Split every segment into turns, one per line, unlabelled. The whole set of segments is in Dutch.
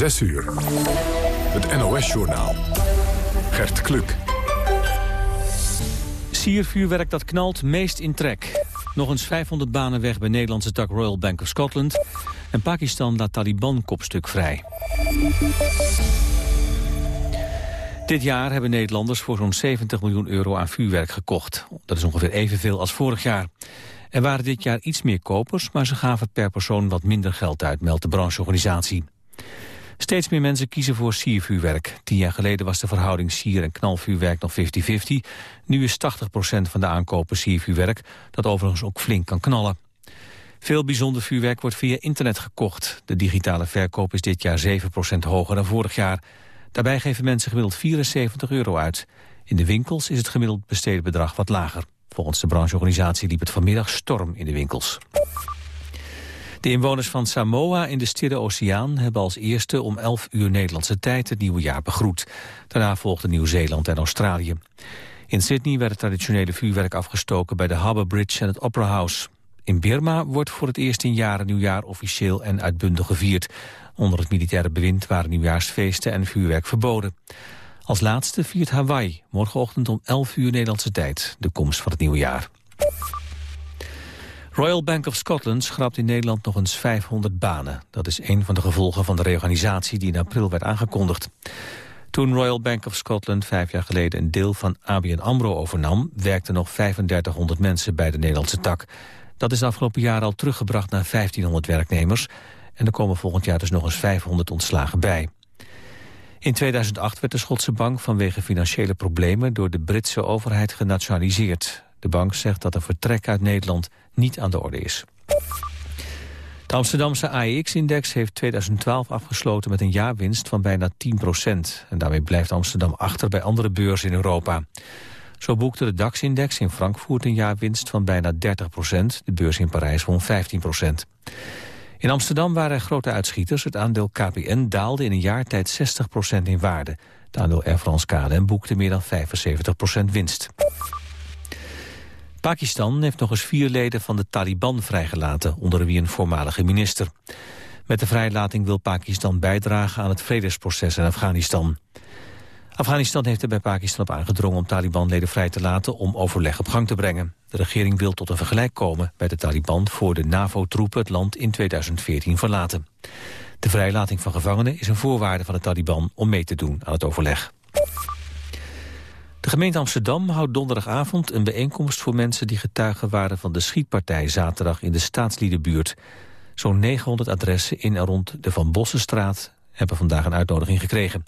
6 uur. Het NOS-journaal. Gert Kluk.
Siervuurwerk dat knalt meest in trek. Nog eens 500 banen weg bij Nederlandse tak Royal Bank of Scotland. En Pakistan laat Taliban-kopstuk vrij. Dit jaar hebben Nederlanders voor zo'n 70 miljoen euro aan vuurwerk gekocht. Dat is ongeveer evenveel als vorig jaar. Er waren dit jaar iets meer kopers, maar ze gaven per persoon wat minder geld uit, meldt de brancheorganisatie. Steeds meer mensen kiezen voor siervuurwerk. Tien jaar geleden was de verhouding sier- en knalvuurwerk nog 50-50. Nu is 80% van de aankopen siervuurwerk, dat overigens ook flink kan knallen. Veel bijzonder vuurwerk wordt via internet gekocht. De digitale verkoop is dit jaar 7% hoger dan vorig jaar. Daarbij geven mensen gemiddeld 74 euro uit. In de winkels is het gemiddeld besteden bedrag wat lager. Volgens de brancheorganisatie liep het vanmiddag storm in de winkels. De inwoners van Samoa in de Stille Oceaan hebben als eerste om 11 uur Nederlandse tijd het nieuwe jaar begroet. Daarna volgden Nieuw-Zeeland en Australië. In Sydney werd het traditionele vuurwerk afgestoken bij de Harbour Bridge en het Opera House. In Birma wordt voor het eerst in jaren nieuwjaar officieel en uitbundig gevierd. Onder het militaire bewind waren nieuwjaarsfeesten en vuurwerk verboden. Als laatste viert Hawaii morgenochtend om 11 uur Nederlandse tijd de komst van het nieuwe jaar. Royal Bank of Scotland schrapt in Nederland nog eens 500 banen. Dat is een van de gevolgen van de reorganisatie die in april werd aangekondigd. Toen Royal Bank of Scotland vijf jaar geleden een deel van ABN AMRO overnam... werkten nog 3500 mensen bij de Nederlandse tak. Dat is afgelopen jaar al teruggebracht naar 1500 werknemers... en er komen volgend jaar dus nog eens 500 ontslagen bij. In 2008 werd de Schotse bank vanwege financiële problemen... door de Britse overheid genationaliseerd. De bank zegt dat een vertrek uit Nederland niet aan de orde is. De Amsterdamse AEX-index heeft 2012 afgesloten met een jaarwinst van bijna 10 procent. En daarmee blijft Amsterdam achter bij andere beurzen in Europa. Zo boekte de DAX-index in Frankfurt een jaarwinst van bijna 30 procent. De beurs in Parijs won 15 procent. In Amsterdam waren er grote uitschieters. Het aandeel KPN daalde in een jaar tijd 60 procent in waarde. Het aandeel Air France KLM boekte meer dan 75 procent winst. Pakistan heeft nog eens vier leden van de Taliban vrijgelaten, onder wie een voormalige minister. Met de vrijlating wil Pakistan bijdragen aan het vredesproces in Afghanistan. Afghanistan heeft er bij Pakistan op aangedrongen om Taliban-leden vrij te laten om overleg op gang te brengen. De regering wil tot een vergelijk komen bij de Taliban voor de NAVO-troepen het land in 2014 verlaten. De vrijlating van gevangenen is een voorwaarde van de Taliban om mee te doen aan het overleg. De gemeente Amsterdam houdt donderdagavond een bijeenkomst voor mensen die getuigen waren van de schietpartij zaterdag in de staatsliedenbuurt. Zo'n 900 adressen in en rond de Van Bossenstraat hebben vandaag een uitnodiging gekregen.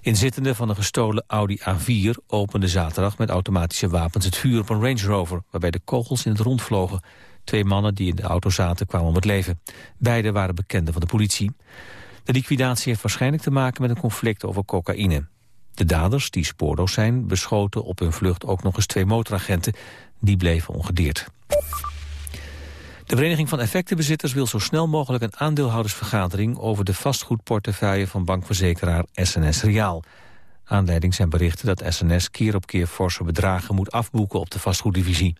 Inzittenden van een gestolen Audi A4 openden zaterdag met automatische wapens het vuur op een Range Rover, waarbij de kogels in het rond vlogen. Twee mannen die in de auto zaten kwamen om het leven. Beiden waren bekenden van de politie. De liquidatie heeft waarschijnlijk te maken met een conflict over cocaïne. De daders, die spoorloos zijn, beschoten op hun vlucht ook nog eens twee motoragenten. Die bleven ongedeerd. De Vereniging van Effectenbezitters wil zo snel mogelijk een aandeelhoudersvergadering over de vastgoedportefeuille van bankverzekeraar SNS Reaal. Aanleiding zijn berichten dat SNS keer op keer forse bedragen moet afboeken op de vastgoeddivisie.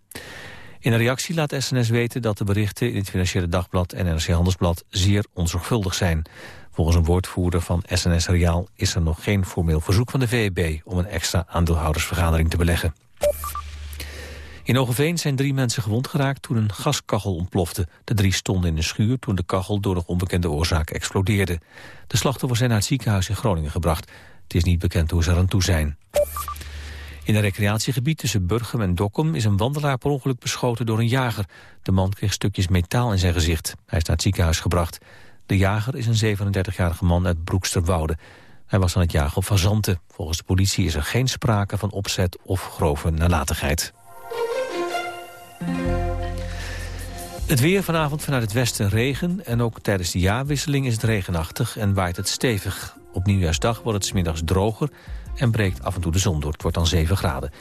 In een reactie laat SNS weten dat de berichten in het Financiële Dagblad en NRC Handelsblad zeer onzorgvuldig zijn. Volgens een woordvoerder van SNS Reaal is er nog geen formeel verzoek van de VEB om een extra aandeelhoudersvergadering te beleggen. In Ogeveen zijn drie mensen gewond geraakt toen een gaskachel ontplofte. De drie stonden in een schuur toen de kachel door nog onbekende oorzaak explodeerde. De slachtoffers zijn naar het ziekenhuis in Groningen gebracht. Het is niet bekend hoe ze eraan toe zijn. In een recreatiegebied tussen Burgum en Dokkum is een wandelaar per ongeluk beschoten door een jager. De man kreeg stukjes metaal in zijn gezicht. Hij is naar het ziekenhuis gebracht. De jager is een 37-jarige man uit Broeksterwoude. Hij was aan het jagen op fazanten. Volgens de politie is er geen sprake van opzet of grove nalatigheid. Het weer vanavond vanuit het westen regen... en ook tijdens de jaarwisseling is het regenachtig en waait het stevig. Op nieuwjaarsdag wordt het smiddags droger en breekt af en toe de zon door. Het wordt dan 7 graden.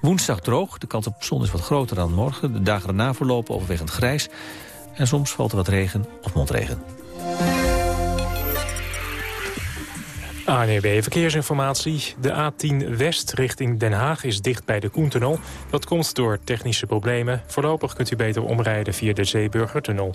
Woensdag droog, de kans op zon is wat groter dan morgen. De dagen erna verlopen overwegend grijs. En soms valt er wat regen of motregen.
ANEB Verkeersinformatie. De A10 West richting Den Haag is dicht bij de Koentunnel. Dat komt door technische problemen. Voorlopig kunt u beter omrijden via de Zeeburgertunnel.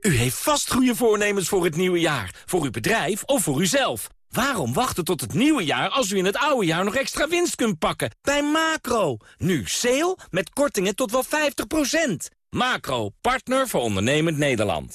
U heeft vast goede voornemens voor het nieuwe jaar. Voor uw bedrijf of voor uzelf. Waarom wachten tot het nieuwe jaar als u in het oude jaar nog extra winst kunt pakken? Bij Macro. Nu sale met kortingen tot wel 50%. Macro, partner voor ondernemend Nederland.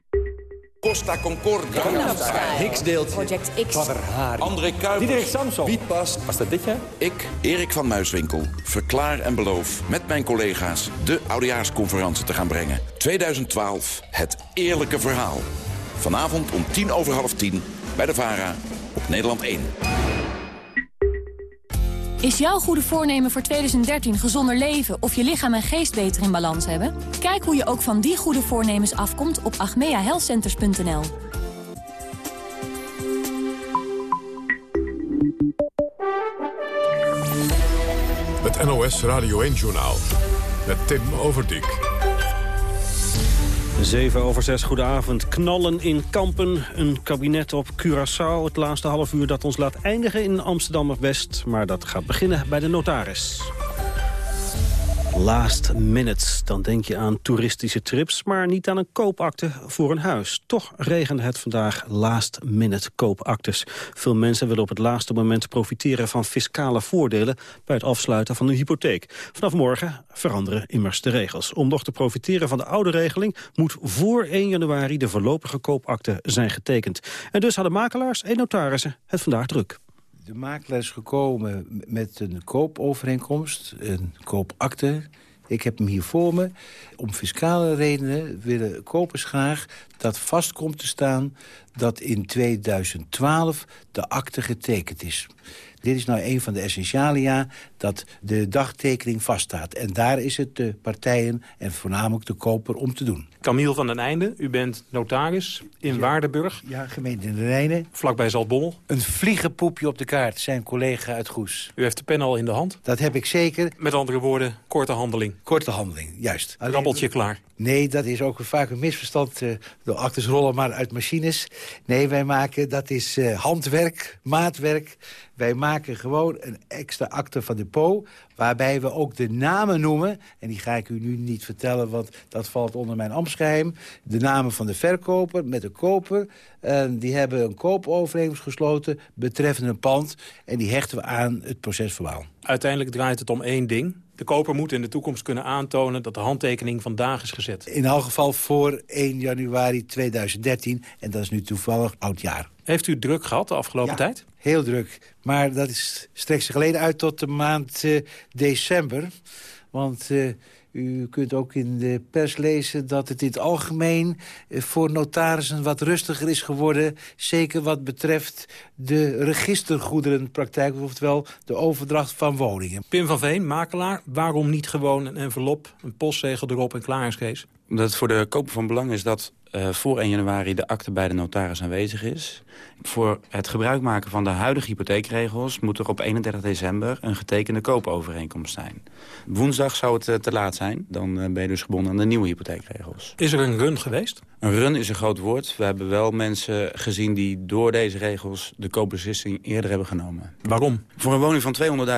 Costa Concordia.
Hicks deelt.
Project X.
André Kuipers.
Diederik Samson.
Wie past?
Was dat dit jaar?
Ik, Erik van Muiswinkel, verklaar en beloof met mijn collega's de oudejaarsconferentie te gaan brengen. 2012, het eerlijke verhaal. Vanavond om tien over half tien bij de VARA op Nederland 1.
Is jouw goede voornemen voor 2013 gezonder leven of je lichaam en geest beter in balans hebben? Kijk hoe je ook van die goede voornemens afkomt op agmeahealthcenters.nl.
Het NOS Radio 1-journaal met Tim Overdijk.
7 over 6, goedenavond. Knallen in Kampen, een kabinet op Curaçao. Het laatste half uur dat ons laat eindigen in Amsterdam-West. Maar dat gaat beginnen bij de notaris. Last minutes, dan denk je aan toeristische trips... maar niet aan een koopakte voor een huis. Toch regende het vandaag last minute koopactes. Veel mensen willen op het laatste moment profiteren van fiscale voordelen... bij het afsluiten van een hypotheek. Vanaf morgen veranderen immers de regels. Om nog te profiteren van de oude regeling... moet voor 1 januari de voorlopige koopakte zijn getekend. En dus hadden makelaars en notarissen het vandaag druk.
De makelaar is gekomen met een koopovereenkomst, een koopakte. Ik heb hem hier voor me. Om fiscale redenen willen kopers graag dat vast komt te staan... dat in 2012 de akte getekend is. Dit is nou een van de essentialia dat de dagtekening vaststaat. En daar is het de partijen en voornamelijk de koper om te doen.
Camille van den Einde, u bent notaris in Waardenburg.
Ja, gemeente in.
Vlakbij Zaltbommel.
Een vliegenpoepje op de kaart, zijn collega uit Goes.
U heeft de pen al in de hand?
Dat heb ik zeker.
Met andere woorden, korte handeling.
Korte handeling, juist.
Een rappeltje klaar.
Nee, dat is ook vaak een misverstand. Uh, de actes rollen maar uit machines. Nee, wij maken, dat is uh, handwerk, maatwerk. Wij maken gewoon een extra akte van depot... waarbij we ook de namen noemen. En die ga ik u nu niet vertellen, want dat valt onder mijn ambtsgeheim. De namen van de verkoper met de koper. Die hebben een koopovereenkomst gesloten betreffende een pand. En die hechten we aan het procesverbaal.
Uiteindelijk draait het om één ding. De koper moet in de toekomst kunnen aantonen dat de handtekening vandaag is gezet.
In elk geval voor 1 januari 2013. En dat is nu toevallig oud jaar.
Heeft u druk gehad de afgelopen
ja,
tijd?
heel druk. Maar dat is, strekt zich alleen uit tot de maand uh, december. Want uh, u kunt ook in de pers lezen dat het in het algemeen uh, voor notarissen wat rustiger is geworden. Zeker wat betreft de registergoederenpraktijk, oftewel de overdracht van woningen.
Pim van Veen, makelaar, waarom niet gewoon een envelop, een postzegel erop en klaar is Kees?
Omdat het voor de koper van belang is dat uh, voor 1 januari de akte bij de notaris aanwezig is. Voor het gebruik maken van de huidige hypotheekregels... moet er op 31 december een getekende koopovereenkomst zijn. Woensdag zou het uh, te laat zijn. Dan uh, ben je dus gebonden aan de nieuwe hypotheekregels.
Is er een run geweest?
Een run is een groot woord. We hebben wel mensen gezien die door deze regels... de koopbeslissing eerder hebben genomen.
Waarom?
Voor een woning van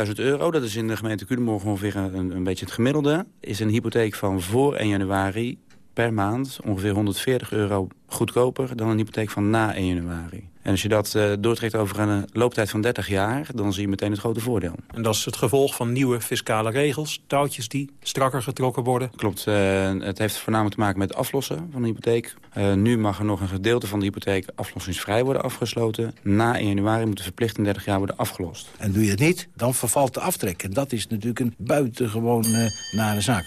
200.000 euro, dat is in de gemeente Culemborg ongeveer een, een beetje het gemiddelde... is een hypotheek van voor 1 januari per maand ongeveer 140 euro goedkoper dan een hypotheek van na 1 januari. En als je dat uh, doortrekt over een looptijd van 30 jaar... dan zie je meteen het grote voordeel.
En dat is het gevolg van nieuwe fiscale regels, touwtjes die strakker getrokken worden?
Klopt. het heeft voornamelijk te maken met aflossen van de hypotheek. nu mag er nog een gedeelte van de hypotheek aflossingsvrij worden afgesloten. Na 1 januari moet de verplichting 30 jaar worden afgelost.
En doe je het niet, dan vervalt de aftrek. En dat is natuurlijk een buitengewoon uh, nare zaak.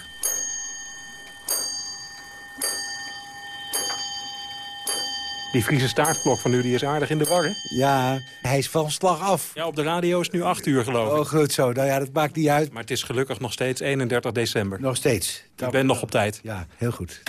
Die Friese staartklok van u die is aardig in de war, hè?
Ja, hij is van slag af.
Ja, op de radio is het nu 8 uur, geloof ik.
Oh, goed zo. Nou ja, dat maakt niet uit.
Maar het is gelukkig nog steeds 31 december.
Nog steeds.
Ik ben nog op tijd.
Ja, heel goed.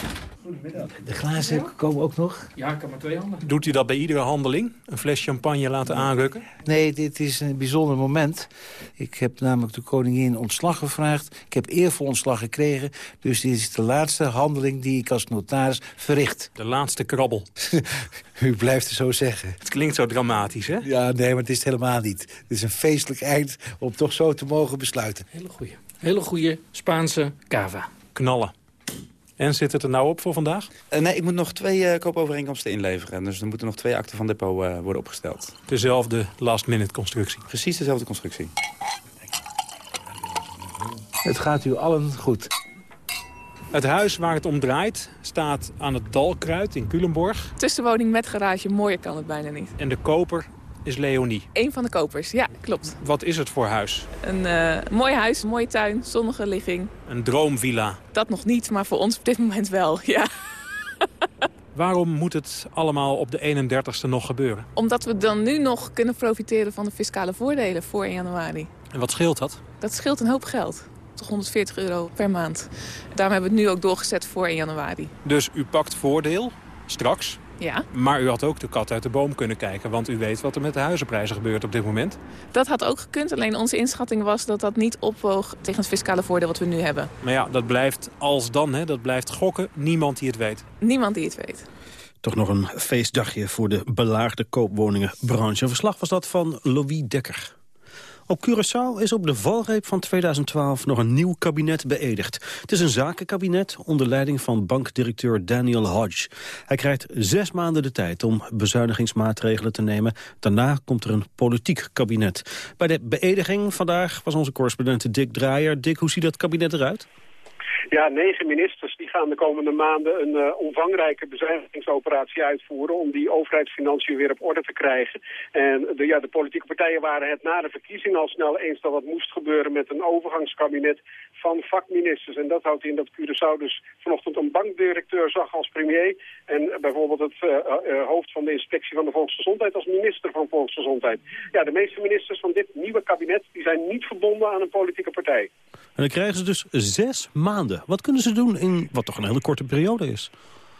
Goedemiddag. De glazen komen ook nog?
Ja, ik kan maar twee handen.
Doet u dat bij iedere handeling? Een fles champagne laten aanrukken?
Nee, dit is een bijzonder moment. Ik heb namelijk de koningin ontslag gevraagd. Ik heb eervol ontslag gekregen. Dus dit is de laatste handeling die ik als notaris verricht.
De laatste krabbel.
U blijft het zo zeggen.
Het klinkt zo dramatisch, hè?
Ja, nee, maar het is het helemaal niet. Het is een feestelijk eind om toch zo te mogen besluiten.
Hele goede. Hele goede Spaanse cava.
Knallen. En zit het er nou op voor vandaag?
Uh, nee, ik moet nog twee uh, koopovereenkomsten inleveren. Dus er moeten nog twee akten van depot uh, worden opgesteld.
Dezelfde last-minute constructie?
Precies dezelfde constructie.
Het gaat u allen goed.
Het huis waar het om draait staat aan het Dalkruid in Culemborg.
Tussenwoning met garage, mooier kan het bijna niet.
En de koper is Leonie.
Eén van de kopers, ja, klopt.
Wat is het voor huis?
Een uh, mooi huis, een mooie tuin, zonnige ligging.
Een droomvilla?
Dat nog niet, maar voor ons op dit moment wel, ja.
Waarom moet het allemaal op de 31ste nog gebeuren?
Omdat we dan nu nog kunnen profiteren van de fiscale voordelen voor 1 januari.
En wat scheelt dat?
Dat scheelt een hoop geld. Toch 140 euro per maand. Daarom hebben we het nu ook doorgezet voor 1 januari.
Dus u pakt voordeel, straks,
ja.
Maar u had ook de kat uit de boom kunnen kijken... want u weet wat er met de huizenprijzen gebeurt op dit moment.
Dat had ook gekund, alleen onze inschatting was dat dat niet opwoog... tegen het fiscale voordeel wat we nu hebben.
Maar ja, dat blijft als dan, hè, dat blijft gokken. Niemand die het weet.
Niemand die het weet.
Toch nog een feestdagje voor de belaagde koopwoningenbranche. Een verslag was dat van Louis Dekker. Op Curaçao is op de valreep van 2012 nog een nieuw kabinet beëdigd. Het is een zakenkabinet onder leiding van bankdirecteur Daniel Hodge. Hij krijgt zes maanden de tijd om bezuinigingsmaatregelen te nemen. Daarna komt er een politiek kabinet. Bij de beëdiging vandaag was onze correspondent Dick Draaier. Dick, hoe ziet dat kabinet eruit?
Ja, negen ministers die gaan de komende maanden een uh, omvangrijke bezuinigingsoperatie uitvoeren om die overheidsfinanciën weer op orde te krijgen. En de, ja, de politieke partijen waren het na de verkiezingen al snel eens dat dat moest gebeuren met een overgangskabinet van vakministers. En dat houdt in dat Curaçao dus vanochtend een bankdirecteur zag als premier en bijvoorbeeld het uh, uh, hoofd van de inspectie van de volksgezondheid als minister van volksgezondheid. Ja, de meeste ministers van dit nieuwe kabinet die zijn niet verbonden aan een politieke partij.
En dan krijgen ze dus zes maanden. Wat kunnen ze doen in wat toch een hele korte periode is?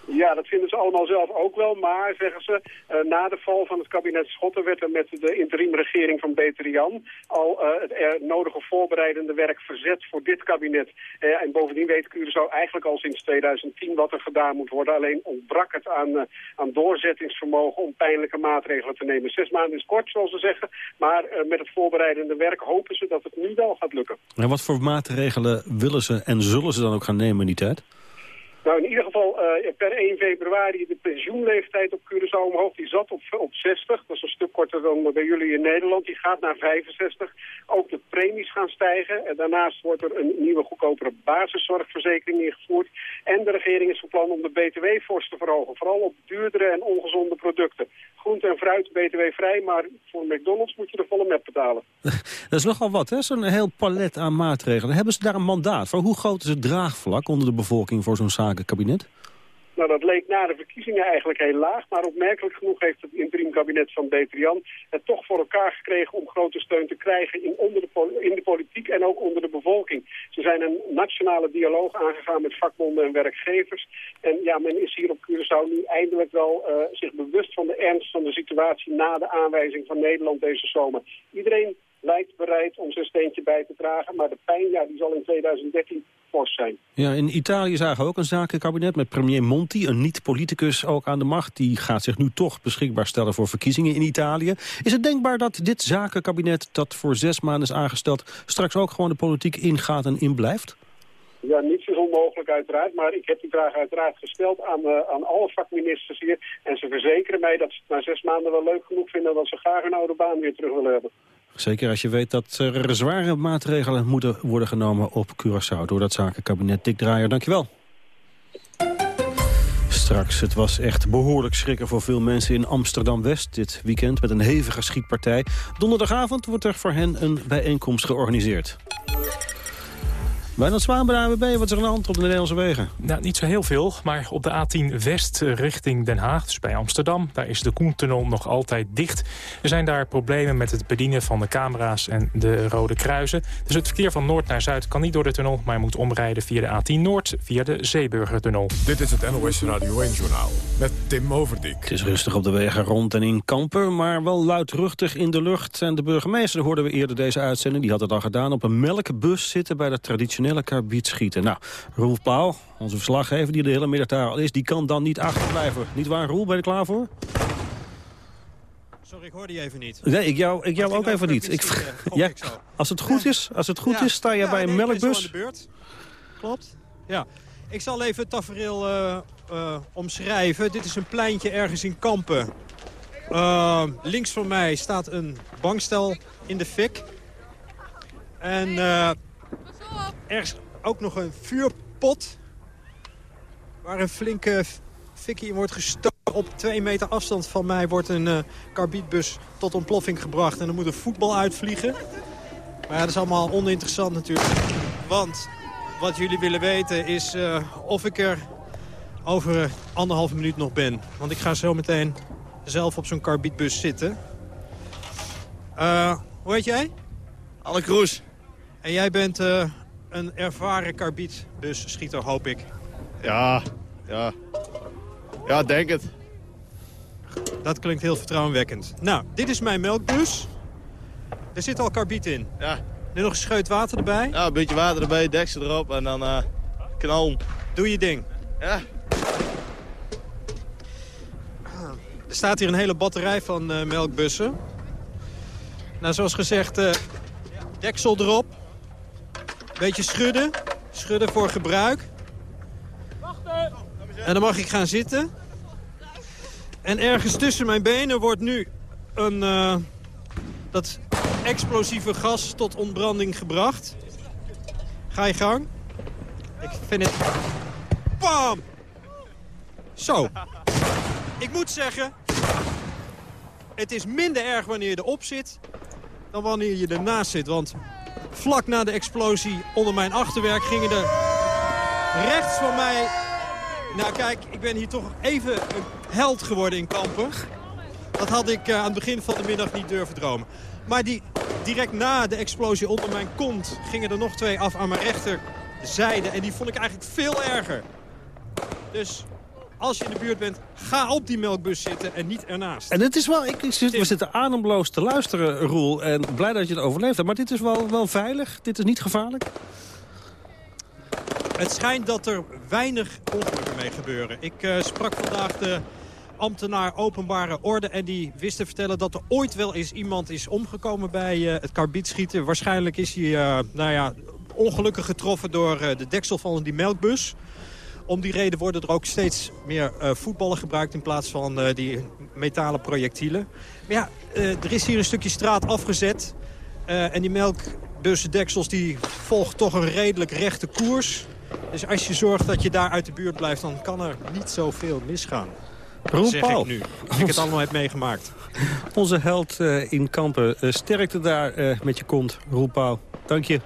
Ja, dat vinden ze allemaal zelf ook wel. Maar, zeggen ze, uh, na de val van het kabinet Schotten werd er met de interimregering van Beter Jan al uh, het nodige voorbereidende werk verzet voor dit kabinet. Uh, en bovendien weet Curaçao eigenlijk al sinds 2010 wat er gedaan moet worden. Alleen ontbrak het aan, aan doorzettingsvermogen om pijnlijke maatregelen te nemen. Zes maanden is kort, zoals ze zeggen. Maar met het voorbereidende werk hopen ze dat het nu wel gaat lukken.
En wat voor maatregelen willen ze en zullen ze dan ook gaan nemen in die tijd?
Nou, in ieder geval uh, per 1 februari de pensioenleeftijd op Curaçao omhoog. Die zat op, op 60, dat is een stuk korter dan bij jullie in Nederland. Die gaat naar 65. Ook de premies gaan stijgen. En daarnaast wordt er een nieuwe goedkopere basiszorgverzekering ingevoerd. En de regering is van plan om de btw fors te verhogen. Vooral op duurdere en ongezonde producten. Groente en fruit btw-vrij, maar voor McDonald's moet je de volle met betalen.
dat is nogal wat, hè? Zo'n heel palet aan maatregelen. Hebben ze daar een mandaat voor? Hoe groot is het draagvlak onder de bevolking voor zo'n zakenkabinet?
Nou, dat leek na de verkiezingen eigenlijk heel laag. Maar opmerkelijk genoeg heeft het interim kabinet van Betrian het toch voor elkaar gekregen om grote steun te krijgen in, onder de, in de politiek en ook onder de bevolking. Ze zijn een nationale dialoog aangegaan met vakbonden en werkgevers. En ja, men is hier op Curaçao nu eindelijk wel uh, zich bewust van de ernst van de situatie na de aanwijzing van Nederland deze zomer. Iedereen lijkt bereid om zijn steentje bij te dragen. Maar de pijn ja, die zal in 2013 fors zijn.
Ja, in Italië zagen we ook een zakenkabinet met premier Monti, een niet-politicus ook aan de macht. Die gaat zich nu toch beschikbaar stellen voor verkiezingen in Italië. Is het denkbaar dat dit zakenkabinet dat voor zes maanden is aangesteld... straks ook gewoon de politiek ingaat en inblijft?
Ja, niets is onmogelijk uiteraard, maar ik heb die vraag uiteraard gesteld aan, uh, aan alle vakministers hier. En ze verzekeren mij dat ze het na zes maanden wel leuk genoeg vinden dat ze graag hun oude baan weer terug willen hebben.
Zeker als je weet dat er zware maatregelen moeten worden genomen op Curaçao door dat zakenkabinet Dick Draaier. Dankjewel. Straks, het was echt behoorlijk schrikken voor veel mensen in Amsterdam-West dit weekend met een hevige schietpartij. Donderdagavond wordt er voor hen een bijeenkomst georganiseerd. Wijnand Zwaan bij de AWB, wat is er aan de hand op de Nederlandse wegen?
Nou, niet zo heel veel, maar op de A10 West richting Den Haag, dus bij Amsterdam... daar is de Koentunnel nog altijd dicht. Er zijn daar problemen met het bedienen van de camera's en de rode kruisen. Dus het verkeer van noord naar zuid kan niet door de tunnel... maar moet omrijden via de A10 Noord, via de Zeeburgertunnel.
Dit is het NOS Radio 1-journaal met Tim Overdijk.
Het is rustig op de wegen rond en in Kampen, maar wel luidruchtig in de lucht. En de burgemeester hoorden we eerder deze uitzending, die had het al gedaan... op een melkbus zitten bij de traditionele traditionele schieten. Nou, Roel Paal, onze verslaggever die de hele middag daar al is... die kan dan niet achterblijven. Niet waar, Roel? Ben je er klaar voor?
Sorry, ik hoorde je even niet.
Nee, ik jou, ik jou ook even niet. Ik, ja, als het goed is, als het goed is sta je bij een melkbus.
de beurt. Klopt. Ja. Ik zal even het tafereel uh, uh, omschrijven. Dit is een pleintje ergens in Kampen. Uh, links van mij staat een bankstel in de fik. En Ergens ook nog een vuurpot. Waar een flinke fikkie in wordt gestoken. Op twee meter afstand van mij wordt een uh, karbietbus tot ontploffing gebracht. En dan moet een voetbal uitvliegen. Maar dat is allemaal oninteressant natuurlijk. Want wat jullie willen weten is uh, of ik er over anderhalve minuut nog ben. Want ik ga zo meteen zelf op zo'n karbietbus zitten. Hoe heet jij?
Anne Kroes.
En jij bent een ervaren karbietbusschieter, hoop ik.
Ja, ja. Ja, denk het.
Dat klinkt heel vertrouwenwekkend. Nou, dit is mijn melkbus. Er zit al karbiet in.
Ja.
Nu nog een scheut water erbij.
Ja, een beetje water erbij, deksel erop en dan uh, knal.
Doe je ding.
Ja.
Er staat hier een hele batterij van uh, melkbussen. Nou, zoals gezegd, uh, deksel erop. Beetje schudden. Schudden voor gebruik. En dan mag ik gaan zitten. En ergens tussen mijn benen wordt nu een, uh, dat explosieve gas tot ontbranding gebracht. Ga je gang. Ik vind het... Bam! Zo. Ik moet zeggen... Het is minder erg wanneer je erop zit... dan wanneer je ernaast zit. Want Vlak na de explosie onder mijn achterwerk gingen er rechts van mij... Nou kijk, ik ben hier toch even een held geworden in Kampen. Dat had ik uh, aan het begin van de middag niet durven dromen. Maar die, direct na de explosie onder mijn kont gingen er nog twee af aan mijn rechterzijde. En die vond ik eigenlijk veel erger. Dus als je in de buurt bent, ga op die melkbus zitten en niet ernaast.
En het is wel, ik, we zitten ademloos te luisteren, Roel. En blij dat je het overleefd hebt. Maar dit is wel, wel veilig? Dit is niet gevaarlijk?
Het schijnt dat er weinig ongelukken mee gebeuren. Ik uh, sprak vandaag de ambtenaar openbare orde. En die wist te vertellen dat er ooit wel eens iemand is omgekomen bij uh, het karbietschieten. Waarschijnlijk is hij uh, nou ja, ongelukkig getroffen door de deksel van die melkbus. Om die reden worden er ook steeds meer uh, voetballen gebruikt... in plaats van uh, die metalen projectielen. Maar ja, uh, er is hier een stukje straat afgezet. en die melkbussendeksels die volgt toch een redelijk rechte koers. Dus als je zorgt dat je daar uit de buurt blijft... dan kan er niet zoveel misgaan.
Roel
zeg
Paul.
ik nu, als ik het allemaal heb meegemaakt.
Onze held in Kampen. sterkte daar met je kont, Roel Paul. Dank je.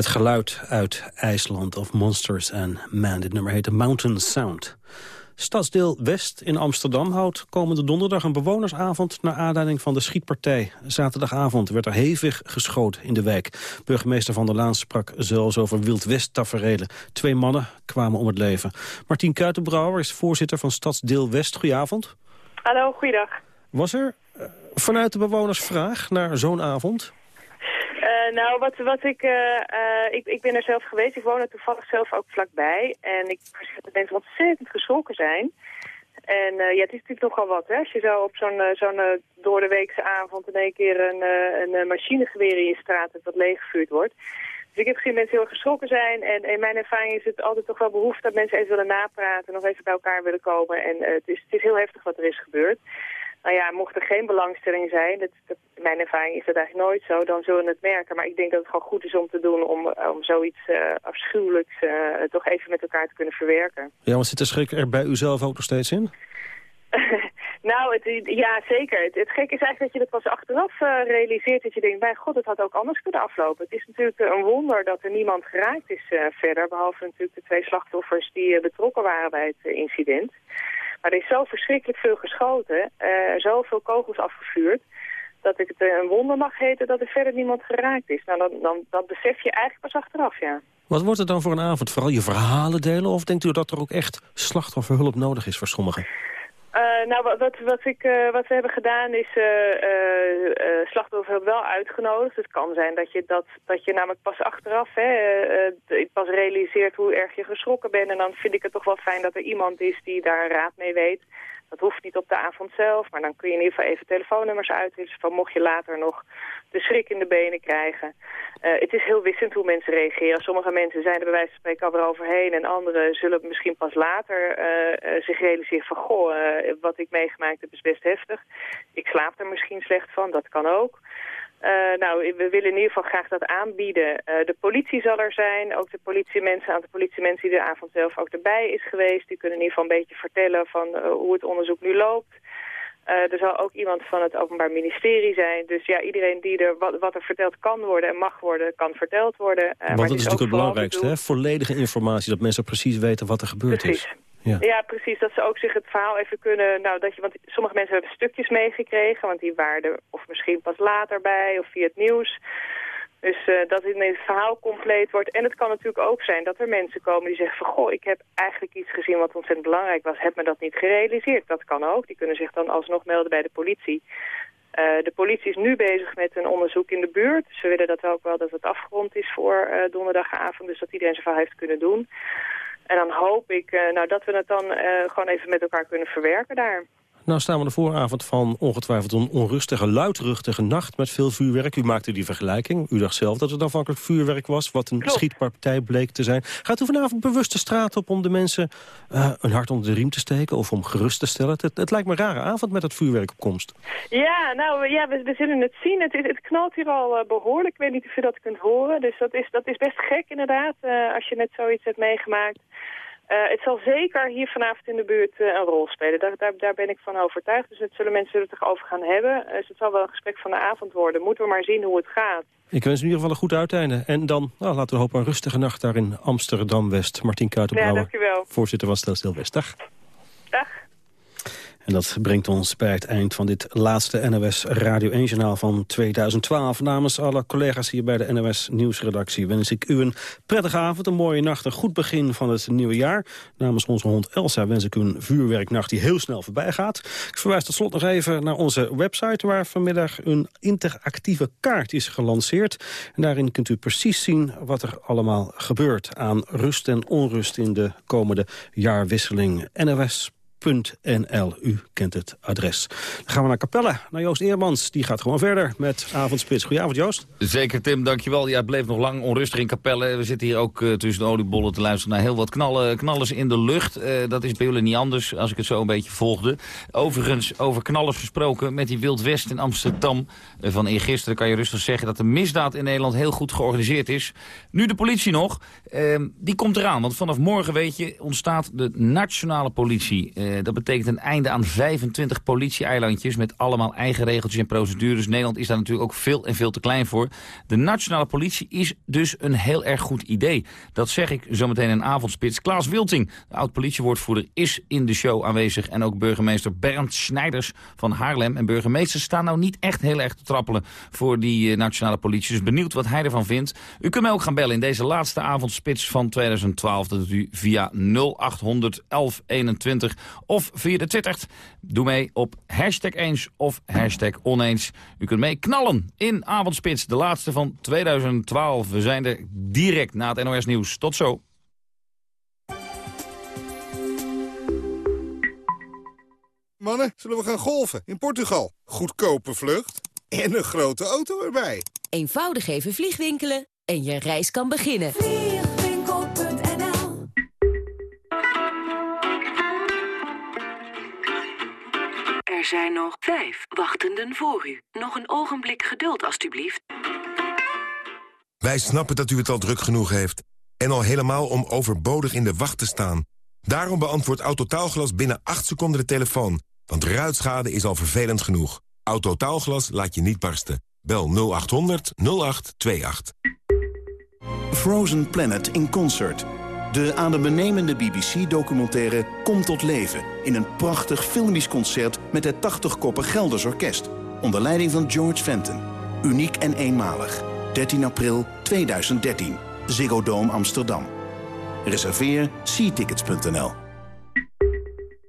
Het geluid uit IJsland of Monsters and Man. Dit nummer heet The Mountain Sound. Stadsdeel West in Amsterdam houdt komende donderdag een bewonersavond... naar aanleiding van de schietpartij. Zaterdagavond werd er hevig geschoten in de wijk. Burgemeester Van der Laan sprak zelfs over Wild West taferelen. Twee mannen kwamen om het leven. Martien Kuitenbrouwer is voorzitter van Stadsdeel West. Goedenavond.
Hallo, goeiedag.
Was er eh, vanuit de bewoners vraag naar zo'n avond?
Eh, nou, wat, wat ik, eh, eh, ik... Ik ben er zelf geweest. Ik woon er toevallig zelf ook vlakbij. En ik zie dat mensen ontzettend geschrokken zijn. En ja, het is natuurlijk nogal wat, hè. Als je zo op zo'n zo'n eh, door de weekse avond in één keer een, een machinegeweer in je straat hebt dat leeggevuurd wordt. Dus ik heb gezien mensen heel erg geschrokken zijn. En in mijn ervaring is het altijd toch wel behoefte dat mensen even willen napraten. Nog even bij elkaar willen komen. En het, is, het is heel heftig wat er is gebeurd. Nou ja, mocht er geen belangstelling zijn, dat, dat, in mijn ervaring is dat eigenlijk nooit zo, dan zullen we het merken. Maar ik denk dat het gewoon goed is om te doen om, om zoiets eh, afschuwelijks eh, toch even met elkaar te kunnen verwerken.
Ja, want zit de schrik er bij u zelf ook nog steeds in?
nou, het, ja, zeker. Het, het gekke is eigenlijk dat je dat pas achteraf eh, realiseert. Dat je denkt, bij god, het had ook anders kunnen aflopen. Het is natuurlijk eh, een wonder dat er niemand geraakt is eh, verder. Behalve natuurlijk de twee slachtoffers die eh, betrokken waren bij het eh, incident. Maar er is zo verschrikkelijk veel geschoten. eh zoveel kogels afgevuurd. Dat ik het eh, een wonder mag heten dat er verder niemand geraakt is. Nou, dan, dan, dat besef je eigenlijk pas achteraf, ja.
Wat wordt het dan voor een avond? Vooral je verhalen delen? Of denkt u dat er ook echt slachtofferhulp nodig is voor sommigen?
Eh, nou, wat, wat, ik, eh, wat we hebben gedaan is eh, slachtoffer wel uitgenodigd. Het kan zijn dat je, dat, dat je namelijk pas achteraf hè, pas realiseert hoe erg je geschrokken bent. En dan vind ik het toch wel fijn dat er iemand is die daar raad mee weet. Dat hoeft niet op de avond zelf, maar dan kun je in ieder geval even telefoonnummers uitwisselen van mocht je later nog de schrik in de benen krijgen. Eh, het is heel wissend hoe mensen reageren. Sommige mensen zijn er bij wijze van spreken al overheen en anderen zullen misschien pas later eh, eh, zich realiseren van goh, wat ik meegemaakt heb is best heftig. Ik slaap er misschien slecht van, dat kan ook. Eh, nou, we willen in ieder geval graag dat aanbieden. Eh, de politie zal er zijn, ook de politiemensen, een aantal politiemensen die de avond zelf ook erbij is geweest. Die kunnen in ieder geval een beetje vertellen van eh, hoe het onderzoek nu loopt. Er zal ook iemand van het Openbaar Ministerie zijn. Dus ja, iedereen die er wat, wat er verteld kan worden en mag worden, kan verteld worden. Maar
Want dat is natuurlijk het belangrijkste, hè? Volledige informatie, dat mensen precies weten wat er gebeurd
Precies.
is. Ja.
Ja. precies. Dat ze ook zich het verhaal even kunnen... Nou, dat je, want sommige mensen hebben stukjes meegekregen, want die waren er of misschien pas later bij of via het nieuws. Dus uh, dat in het verhaal compleet wordt. En het kan natuurlijk ook zijn dat er mensen komen die zeggen van... goh, ik heb eigenlijk iets gezien wat ontzettend belangrijk was. Heb me dat niet gerealiseerd. Dat kan ook. Die kunnen zich dan alsnog melden bij de politie. Uh, de politie is nu bezig met een onderzoek in de buurt. Ze willen dat ook wel dat het afgerond is voor uh, donderdagavond. Dus dat iedereen zijn verhaal heeft kunnen doen. En dan hoop ik uh, nou, dat we het dan gewoon even met elkaar kunnen verwerken daar.
Nou staan we de vooravond van ongetwijfeld een onrustige, luidruchtige nacht met veel vuurwerk. U maakte die vergelijking. U dacht zelf dat het aanvankelijk vuurwerk was, wat een Klopt. schietpartij bleek te zijn. Gaat u vanavond bewust de straat op om de mensen uh, een hart onder de riem te steken of om gerust te stellen? Het, het, lijkt me een rare avond met het vuurwerk op komst.
Ja, nou ja, we, we zullen het zien. Het, het knalt hier al uh, behoorlijk. Ik weet niet of je dat kunt horen. Dus dat is, dat is best gek inderdaad, uh, als je net zoiets hebt meegemaakt. Uh, het zal zeker hier vanavond in de buurt uh, een rol spelen. Daar, daar, daar, ben ik van overtuigd. Dus het zullen mensen er toch over gaan hebben. Uh, dus het zal wel een gesprek van de avond worden. Moeten we maar zien hoe het gaat.
Ik wens in ieder geval een goed uiteinde. En dan nou, laten we hopen een rustige nacht daar in Amsterdam-West. Martien Kuitenbrouwer, ja, voorzitter van Stelstil West. Dag. En dat brengt ons bij het eind van dit laatste NOS Radio 1-journaal van 2012. Namens alle collega's hier bij de NOS Nieuwsredactie wens ik u een prettige avond, een mooie nacht, een goed begin van het nieuwe jaar. Namens onze hond Elsa wens ik u een vuurwerknacht die heel snel voorbij gaat. Ik verwijs tot slot nog even naar onze website waar vanmiddag een interactieve kaart is gelanceerd. En daarin kunt u precies zien wat er allemaal gebeurt aan rust en onrust in de komende jaarwisseling. NOS NL. U kent het adres. Dan gaan we naar Capelle, naar Joost Eermans. Die gaat gewoon verder met Avondspits. Goedenavond, Joost.
Zeker, Tim. Dankjewel. Ja, het bleef nog lang onrustig in Capelle. We zitten hier ook uh, tussen de oliebollen te luisteren naar heel wat knallen, knallers in de lucht. Uh, dat is bij jullie niet anders, als ik het zo een beetje volgde. Overigens, over knallers gesproken, met die Wild West in Amsterdam uh, van eergisteren... kan je rustig zeggen dat de misdaad in Nederland heel goed georganiseerd is. Nu de politie nog, ehm, die komt eraan. Want vanaf morgen, weet je, ontstaat de nationale politie... Uh, dat betekent een einde aan 25 politie-eilandjes... met allemaal eigen regeltjes en procedures. Nederland is daar natuurlijk ook veel en veel te klein voor. De nationale politie is dus een heel erg goed idee. Dat zeg ik zometeen in avondspits. Klaas Wilting, de oud-politiewoordvoerder, is in de show aanwezig. En ook burgemeester Bernd Snijders van Haarlem. En burgemeesters staan nou niet echt heel erg te trappelen... voor die uh, nationale politie. Dus benieuwd wat hij ervan vindt. U kunt mij ook gaan bellen in deze laatste avondspits van 2012. Dat doet u via 0800 1121 of via de Twitter. Doe mee op hashtag eens of hashtag oneens. U kunt mee knallen in Avondspits, de laatste van 2012. We zijn er direct na het NOS Nieuws. Tot zo.
Mannen, zullen we gaan golven in Portugal? Goedkope vlucht en een grote auto erbij.
Eenvoudig even vliegwinkelen en je reis kan beginnen.
Zijn nog vijf wachtenden voor u. Nog een ogenblik geduld, alstublieft.
Wij snappen dat u het al druk genoeg heeft. En al helemaal om overbodig in de wacht te staan. Daarom beantwoordt Autotaalglas binnen 8 seconden de telefoon. Want ruitschade is al vervelend genoeg. Autotaalglas laat je niet barsten. Bel 0800 0828.
Frozen Planet in Concert. De aan de benemende BBC-documentaire komt tot leven... in een prachtig filmisch concert met het 80-koppig Gelders Orkest... onder leiding van George Fenton. Uniek en eenmalig. 13 april 2013. Ziggo Dome Amsterdam. Reserveer seatickets.nl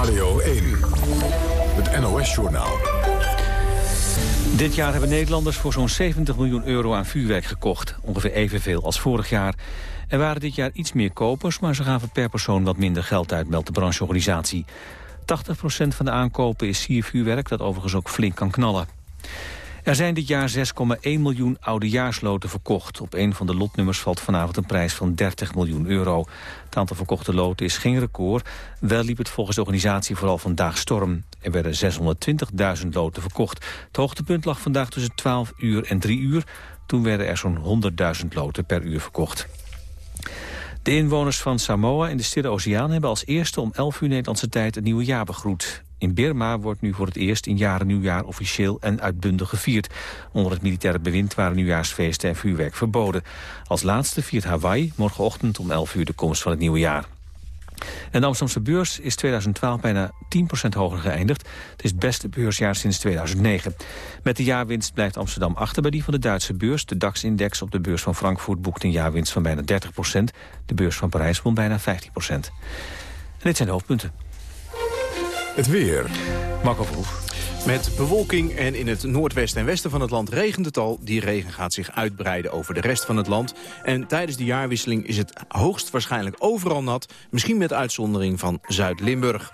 Radio 1, het NOS-journaal.
Dit jaar hebben Nederlanders voor zo'n 70 miljoen euro aan vuurwerk gekocht. Ongeveer evenveel als vorig jaar. Er waren dit jaar iets meer kopers, maar ze gaven per persoon wat minder geld uit, meldt de brancheorganisatie. 80% van de aankopen is siervuurwerk, dat overigens ook flink kan knallen. Er zijn dit jaar 6,1 miljoen oudejaarsloten verkocht. Op een van de lotnummers valt vanavond een prijs van 30 miljoen euro. Het aantal verkochte loten is geen record. Wel liep het volgens de organisatie vooral vandaag storm. Er werden 620.000 loten verkocht. Het hoogtepunt lag vandaag tussen 12 uur en 3 uur. Toen werden er zo'n 100.000 loten per uur verkocht. De inwoners van Samoa in de Stille Oceaan hebben als eerste om 11 uur Nederlandse tijd het nieuwe jaar begroet. In Birma wordt nu voor het eerst in jaren nieuwjaar officieel en uitbundig gevierd. Onder het militaire bewind waren nieuwjaarsfeesten en vuurwerk verboden. Als laatste viert Hawaii morgenochtend om 11 uur de komst van het nieuwe jaar. En de Amsterdamse beurs is 2012 bijna 10% hoger geëindigd. Het is het beste beursjaar sinds 2009. Met de jaarwinst blijft Amsterdam achter bij die van de Duitse beurs. De DAX-index op de beurs van Frankfurt boekt een jaarwinst van bijna 30%. De beurs van Parijs won bijna 15%. En dit zijn de hoofdpunten.
Het weer.
Marco Verhoef.
Met bewolking en in het noordwesten en westen van het land regent het al. Die regen gaat zich uitbreiden over de rest van het land. En tijdens de jaarwisseling is het hoogstwaarschijnlijk overal nat. Misschien met uitzondering van Zuid-Limburg.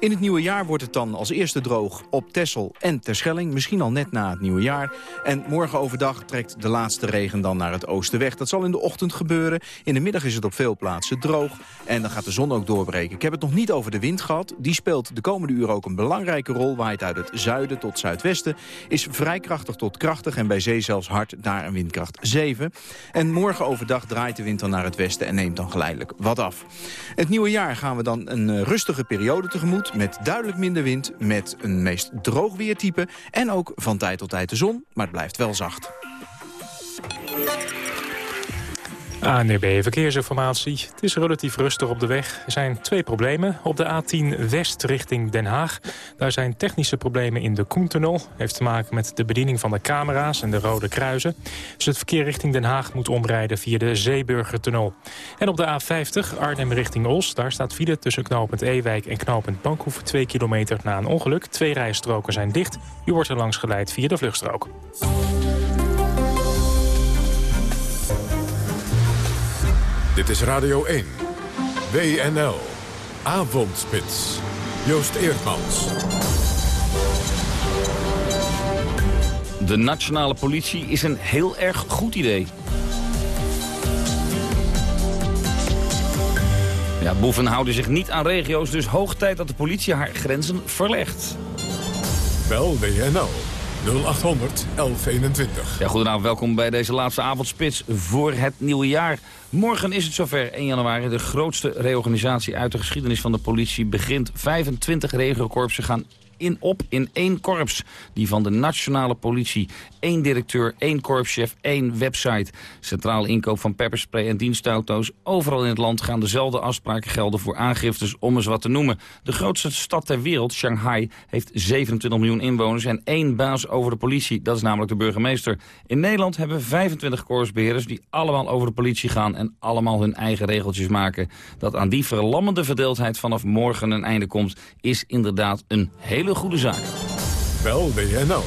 In het nieuwe jaar wordt het dan als eerste droog op Texel en Terschelling. Misschien al net na het nieuwe jaar. En morgen overdag trekt de laatste regen dan naar het oosten weg. Dat zal in de ochtend gebeuren. In de middag is het op veel plaatsen droog. En dan gaat de zon ook doorbreken. Ik heb het nog niet over de wind gehad. Die speelt de komende uren ook een belangrijke rol. Waait uit het zuiden tot zuidwesten. Is vrij krachtig tot krachtig en bij zee zelfs hard naar een windkracht 7. En morgen overdag draait de wind dan naar het westen en neemt dan geleidelijk wat af. Het nieuwe jaar gaan we dan een eh, rustige periode tegemoet met duidelijk minder wind, met een meest droog weertype... en ook van tijd tot tijd de zon, maar het blijft wel zacht.
ANRB Verkeersinformatie. Het is relatief rustig op de weg. Er zijn twee problemen. Op de A10 West richting Den Haag. Daar zijn technische problemen in de Koentunnel. Heeft te maken met de bediening van de camera's en de rode kruisen. Dus het verkeer richting Den Haag moet omrijden via de Zeeburgertunnel. En op de A50 Arnhem richting Os. Daar staat file tussen knooppunt Ewijk en knooppunt Bankhoef. Twee kilometer na een ongeluk. Twee rijstroken zijn dicht. U wordt er langs geleid via de vluchtstrook.
Dit is Radio 1. WNL. Avondspits. Joost Eerdmans.
De nationale politie is een heel erg goed idee. Ja, boeven houden zich niet aan regio's, dus hoog tijd dat de politie haar grenzen verlegt.
Bel WNL 0800 1121.
Ja, goedenavond, welkom bij deze laatste avondspits voor het nieuwe jaar. Morgen is het zover, 1 januari. De grootste reorganisatie uit de geschiedenis van de politie begint. 25 regiokorpsen gaan in op in één korps. Die van de nationale politie. Eén directeur, één korpschef, één website. Centrale inkoop van pepperspray en dienstauto's. Overal in het land gaan dezelfde afspraken gelden voor aangiftes om eens wat te noemen. De grootste stad ter wereld, Shanghai, heeft 27 miljoen inwoners en één baas over de politie. Dat is namelijk de burgemeester. In Nederland hebben we 25 korpsbeheerders die allemaal over de politie gaan en allemaal hun eigen regeltjes maken. Dat aan die verlammende verdeeldheid vanaf morgen een einde komt, is inderdaad een hele goede zaak.
Bel WNL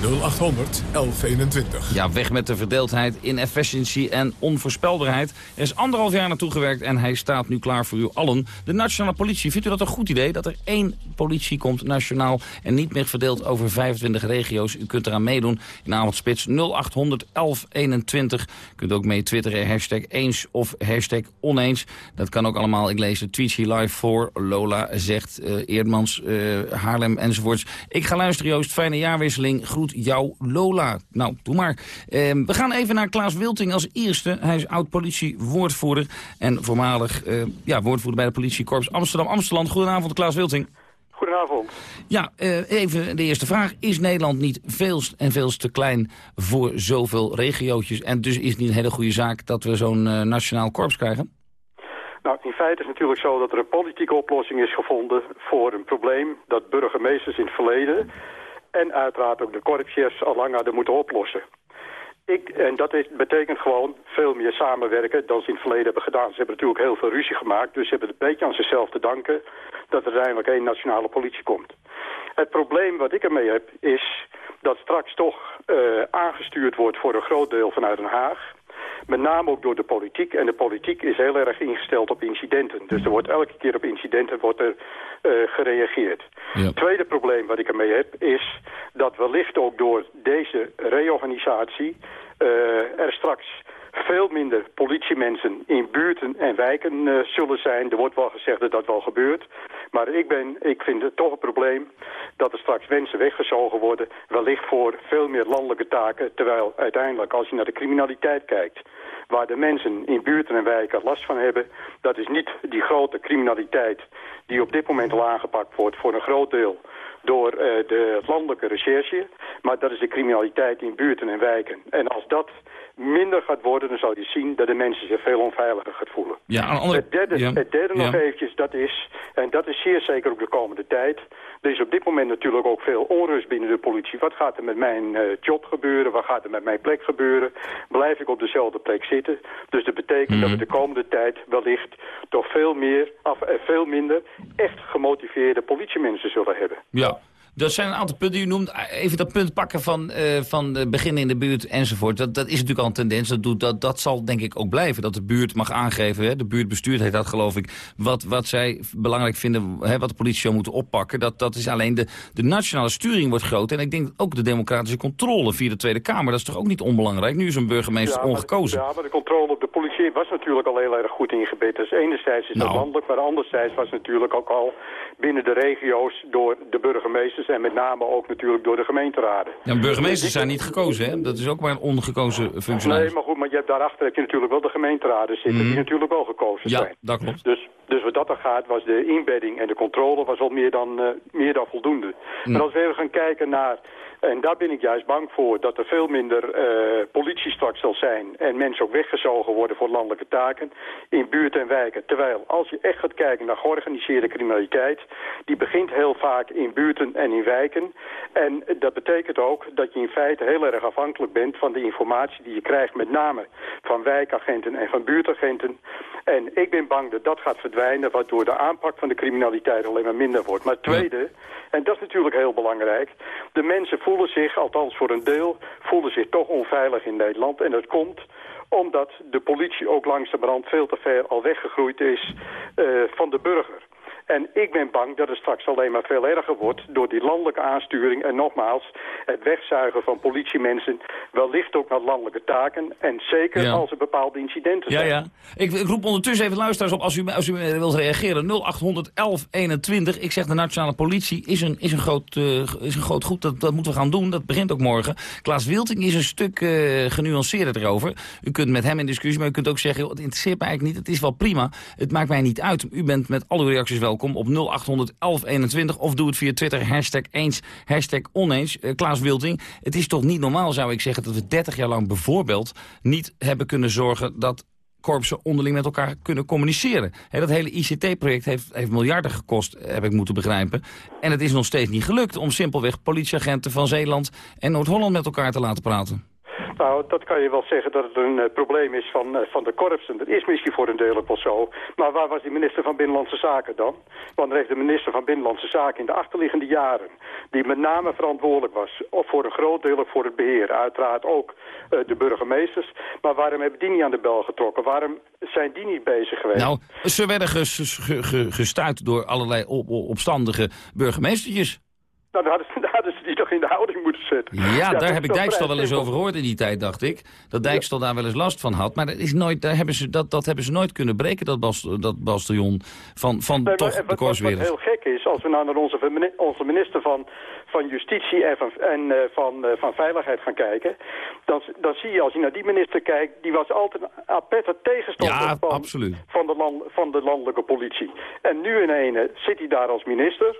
0800 1121.
Ja, weg met de verdeeldheid, inefficiency en onvoorspelbaarheid. Er is anderhalf jaar naartoe gewerkt en hij staat nu klaar voor u allen. De nationale politie, vindt u dat een goed idee? Dat er één politie komt, nationaal, en niet meer verdeeld over 25 regio's. U kunt eraan meedoen in avondspits 0800 1121. U kunt ook mee twitteren, hashtag eens of hashtag oneens. Dat kan ook allemaal. Ik lees de tweets live voor. Lola zegt, uh, Eerdmans, uh, Haarlem enzovoorts. Ik ga luisteren Joost, fijne jaarwisseling. Groet jouw Lola. Nou, doe maar. Uh, we gaan even naar Klaas Wilting als eerste. Hij is oud-politiewoordvoerder en voormalig uh, ja, woordvoerder bij de politiekorps Amsterdam-Amsterdam. Goedenavond, Klaas Wilting.
Goedenavond.
Ja, uh, even de eerste vraag. Is Nederland niet veel en veel te klein voor zoveel regiootjes? En dus is het niet een hele goede zaak dat we zo'n uh, nationaal korps krijgen?
Nou, in feite is het natuurlijk zo dat er een politieke oplossing is gevonden voor een probleem dat burgemeesters in het verleden en uiteraard ook de korpschefs al lang hadden moeten oplossen. Ik, en dat betekent gewoon veel meer samenwerken dan ze in het verleden hebben gedaan. Ze hebben natuurlijk heel veel ruzie gemaakt, dus ze hebben het een beetje aan zichzelf te danken dat er uiteindelijk één nationale politie komt. Het probleem wat ik ermee heb is dat straks toch uh, aangestuurd wordt voor een groot deel vanuit Den Haag. Met name ook door de politiek. En de politiek is heel erg ingesteld op incidenten. Dus er wordt elke keer op incidenten wordt er uh, gereageerd. Ja. Het tweede probleem wat ik ermee heb is dat wellicht ook door deze reorganisatie uh, er straks veel minder politiemensen in buurten en wijken uh, zullen zijn. Er wordt wel gezegd dat dat wel gebeurt. Maar ik, ben, ik vind het toch een probleem dat er straks mensen weggezogen worden... wellicht voor veel meer landelijke taken. Terwijl uiteindelijk, als je naar de criminaliteit kijkt... waar de mensen in buurten en wijken last van hebben... dat is niet die grote criminaliteit die op dit moment al aangepakt wordt... voor een groot deel door uh, de landelijke recherche. Maar dat is de criminaliteit in buurten en wijken. En als dat minder gaat worden, dan zal je zien dat de mensen zich veel onveiliger gaat voelen.
Ja, andere...
Het derde,
ja.
het derde nog
Ja.
eventjes, dat is, en dat is zeer zeker ook de komende tijd, er is op dit moment natuurlijk ook veel onrust binnen de politie. Wat gaat er met mijn eh, job gebeuren? Wat gaat er met mijn plek gebeuren? Blijf ik op dezelfde plek zitten? Dus dat betekent dat we de komende tijd wellicht toch veel, meer, af, eh, veel minder echt gemotiveerde politiemensen zullen hebben.
Ja. Dat zijn een aantal punten die u noemt. Even dat punt pakken van, eh van eh, beginnen in de buurt enzovoort. Dat, dat is natuurlijk al een tendens. Dat, doet, dat, dat zal denk ik ook blijven. Dat de buurt mag aangeven. Hè, de buurtbestuur heet dat geloof ik. Wat, wat zij belangrijk vinden. Hè, wat de politie zou moeten oppakken. Dat, dat is alleen de, de nationale sturing wordt groter. En ik denk ook de democratische controle via de Tweede Kamer. Dat is toch ook niet onbelangrijk. Nu is een burgemeester
Ja, maar-
ongekozen.
Ja, maar de controle op de politie was natuurlijk al heel erg goed ingebed. Dus enerzijds is dat
Nou.
landelijk, maar anderzijds was natuurlijk ook al binnen de regio's door de burgemeesters en met name ook natuurlijk door de gemeenteraden.
Ja, burgemeesters zijn niet gekozen. Hè? Dat is ook maar een ongekozen functionaris.
Nee, maar goed, maar je hebt daarachter heb je natuurlijk wel de gemeenteraden zitten die natuurlijk wel gekozen
Ja,
zijn.
dat klopt.
Dus, dus wat dat er gaat, was de inbedding en de controle was al meer dan, eh, meer dan voldoende. Maar als we even gaan kijken naar, en daar ben ik juist bang voor, dat er veel minder eh, politie straks zal zijn en mensen ook weggezogen worden voor landelijke taken in buurten en wijken. Terwijl als je echt gaat kijken naar georganiseerde criminaliteit, die begint heel vaak in buurten en in wijken. En dat betekent ook dat je in feite heel erg afhankelijk bent van de informatie die je krijgt, met name van wijkagenten en van buurtagenten. En ik ben bang dat dat gaat verdwijnen, waardoor de aanpak van de criminaliteit alleen maar minder wordt. Maar tweede, en dat is natuurlijk heel belangrijk, de mensen voelen zich, althans voor een deel, voelen zich toch onveilig in Nederland. En dat komt omdat de politie ook langzamerhand veel te ver al weggegroeid is eh, van de burger. En ik ben bang dat het straks alleen maar veel erger wordt door die landelijke aansturing. En nogmaals, het wegzuigen van politiemensen wellicht ook naar landelijke taken. En zeker
Ja.
als er bepaalde incidenten
Ja,
zijn.
ja. Ik, ik roep ondertussen even luisteraars op als u, als u wilt reageren. 0800 1121. Ik zeg de nationale politie is een, is een, groot, eh, is een groot goed. Dat, dat moeten we gaan doen. Dat begint ook morgen. Klaas Wilting is een stuk eh, genuanceerder erover. U kunt met hem in discussie, maar u kunt ook zeggen... joh, het interesseert mij eigenlijk niet. Het is wel prima. Het maakt mij niet uit. U bent met al uw reacties welkom op 0800 1121. Of doe het via Twitter. Hashtag eens, hashtag oneens. Eh, Klaas Wilting, het is toch niet normaal, zou ik zeggen... dat we 30 jaar lang bijvoorbeeld niet hebben kunnen zorgen... dat korpsen onderling met elkaar kunnen communiceren. Dat hele ICT-project heeft, heeft miljarden gekost, heb ik moeten begrijpen. En het is nog steeds niet gelukt om simpelweg politieagenten van Zeeland en Noord-Holland met elkaar te laten praten.
Nou, dat kan je wel zeggen dat het een eh, probleem is van, eh, van de korpsen. Dat is misschien voor een deel ook wel zo. Maar waar was die minister van Binnenlandse Zaken dan? Want er heeft de minister van Binnenlandse Zaken in de achterliggende jaren... die met name verantwoordelijk was of voor een groot deel ook voor het beheer. Uiteraard ook eh, de burgemeesters. Maar waarom hebben die niet aan de bel getrokken? Waarom zijn die niet bezig geweest?
Nou, ze werden ges- ge- ge- gestuurd door allerlei op, op- opstandige burgemeestertjes.
Nou, dan hadden, ze, dan hadden ze die in de houding moeten zetten.
Ja, daar heb ik Dijkstal wel eens over gehoord in die tijd, dacht ik. Dat Dijkstal daar wel eens last van had. Maar dat, is nooit, daar hebben ze, dat, dat hebben ze nooit kunnen breken, dat, bas, dat bastion van, van
Nee,
toch de
wat, wat, heel gek is, als we nou naar onze, onze minister van, van Justitie en, van, en eh, van, eh, van Veiligheid gaan kijken... Dan, dan zie je, als je naar die minister kijkt, die was altijd een aparte tegenstander
Ja,
van,
absoluut.
van, de land, van de landelijke politie. En nu in ene zit hij daar als minister...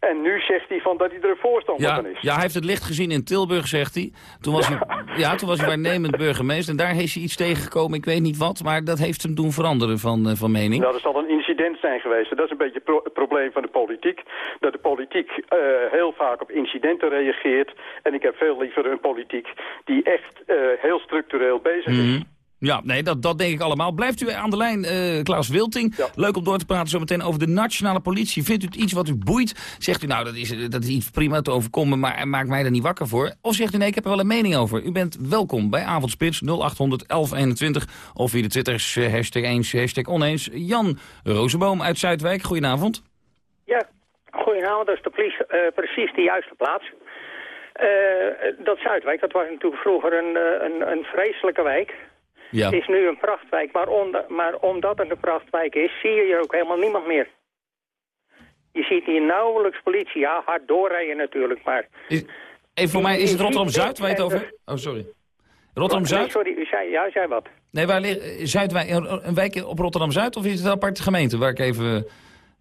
En nu zegt hij van dat hij er een voorstander
Ja,
van is.
ja, hij heeft het licht gezien in Tilburg, zegt hij. Toen was, hij, ja, toen was hij waarnemend burgemeester. En daar heeft hij iets tegengekomen, ik weet niet wat. Maar dat heeft hem doen veranderen van, eh, van mening.
Nou, er zal een incident zijn geweest. Dat is een beetje het pro- het probleem van de politiek. Dat de politiek eh, heel vaak op incidenten reageert. En ik heb veel liever een politiek die echt eh, heel structureel bezig is.
Ja, nee, dat, dat denk ik allemaal. Blijft u aan de lijn, eh Klaas Wilting. Leuk om door te praten zometeen over de nationale politie. Vindt u het iets wat u boeit? Zegt u nou, dat is, dat is iets prima te overkomen, maar maakt mij er niet wakker voor? Of zegt u nee, ik heb er wel een mening over? U bent welkom bij Avondspits 0800 1121 of via de Twitters eh, hashtag eens, hashtag oneens. Jan Rozenboom uit Zuidwijk, goedenavond.
Ja, goedenavond, dat is de eh, precies de juiste plaats. Dat Zuidwijk, dat was natuurlijk vroeger een, een, een vreselijke wijk.
Ja.
is nu een prachtwijk. Maar, onder, maar omdat het een prachtwijk is, zie je hier ook helemaal niemand meer. Je ziet hier nauwelijks politie. Ja, hard doorrijden natuurlijk, maar...
Even voor mij, is het Rotterdam-Zuid waar je het over... Oh, sorry. Rotterdam-Zuid?
Nee, sorry, u zei, ja, u zei wat?
Nee, waar ligt Zuidwijk, een wijk op Rotterdam-Zuid of is het een aparte gemeente waar ik even...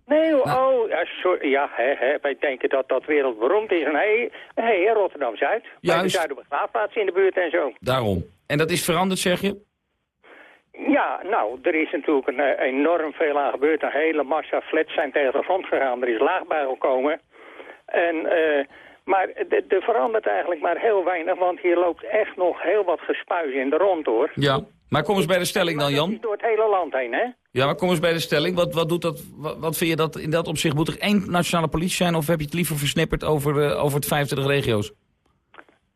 Nee, oh, ja, sorry, ja, hè, hè, wij denken dat dat wereldberoemd is. Nee, nee Rotterdam-Zuid. Bij de
Juist.
Zuiderbegraafplaats in de buurt en zo.
Daarom. En dat is veranderd, zeg je?
Ja, nou, er is natuurlijk een, eh, enorm veel aan gebeurd. Een hele massa flats zijn tegen de grond gegaan. Er is laag bij gekomen. En, eh, maar er er verandert eigenlijk maar heel weinig, want hier loopt echt nog heel wat gespuis in de rond, hoor.
Ja. Maar kom eens bij de stelling dan, Jan.
Door het hele land heen, hè?
Ja, maar kom eens bij de stelling. Wat, wat, doet dat, wat, wat vind je dat in dat opzicht? Moet er één nationale politie zijn of heb je het liever versnipperd over, eh, over het 25 regio's?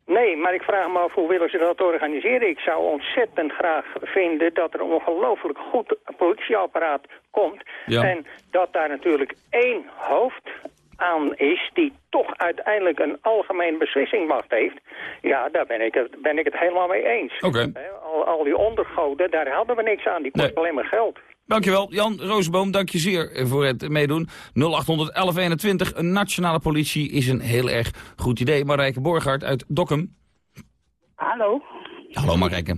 Nee, maar ik vraag me af hoe willen ze dat organiseren. Ik zou ontzettend graag vinden dat er een ongelooflijk goed politieapparaat komt.
Ja.
En dat daar natuurlijk één hoofd aan is die toch uiteindelijk een algemene beslissingmacht heeft. Ja, daar ben ik het, ben ik het helemaal mee eens. Al, al die ondergoden, daar hadden we niks aan. Die kost alleen maar geld.
Dankjewel, Jan Roosboom. Dank je zeer voor het meedoen. 0800 1121, een nationale politie is een heel erg goed idee. Marijke Borgaard uit Dokkum.
Hallo.
Hallo Marijke.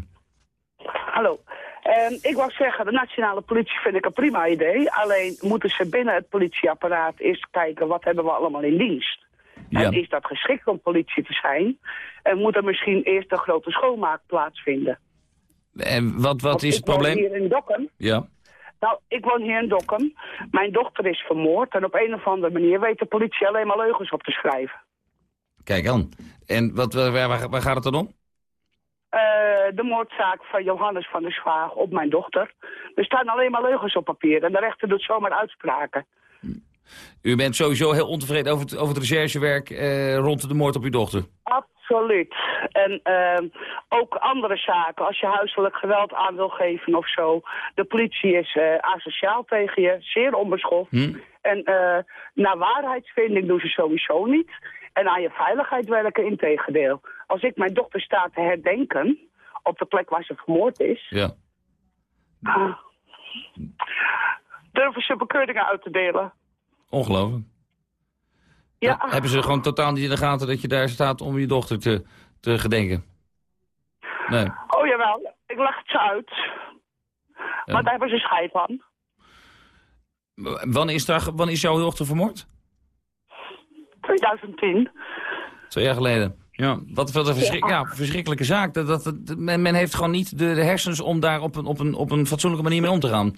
Hallo. Ehm, ik wou zeggen, de nationale politie vind ik een prima idee. Alleen moeten ze binnen het politieapparaat eerst kijken wat hebben we allemaal in dienst.
Ja.
En is dat geschikt om politie te zijn? En moet er misschien eerst een grote schoonmaak plaatsvinden?
En wat, wat
Want
is het probleem?
hier in Dokkum.
Ja.
Nou, ik woon hier in Dokkum. Mijn dochter is vermoord. En op een of andere manier weet de politie alleen maar leugens op te schrijven.
Kijk aan. En wat, waar, waar, waar gaat het dan om?
Eh, de moordzaak van Johannes van der Zwaag op mijn dochter. Er staan alleen maar leugens op papier. En de rechter doet zomaar uitspraken.
U bent sowieso heel ontevreden over het, over het recherchewerk eh, rond de moord op uw dochter.
Absoluut. En ehm, ook andere zaken, als je huiselijk geweld aan wil geven of zo. De politie is eh, asociaal tegen je, zeer onbeschoft.
Hm?
En eh, naar waarheidsvinding doen ze sowieso niet. En aan je veiligheid werken in tegendeel. Als ik mijn dochter sta te herdenken, op de plek waar ze vermoord is...
Ja.
ah, durven ze bekeuringen uit te delen.
Ongelooflijk.
Ja.
Hebben ze gewoon totaal niet in de gaten dat je daar staat om je dochter te, te gedenken? Nee.
Oh jawel, ik leg het ze uit. Maar daar hebben ze scheid van.
Wanneer is, daar, wanneer is jouw dochter vermoord?
2010.
Twee jaar geleden. Ja, wat, wat een verschrik, ja. verschrikkelijke zaak. Dat, dat, dat- men, men heeft gewoon niet de, de hersens om daar op een, op, een, op een fatsoenlijke manier mee om te gaan.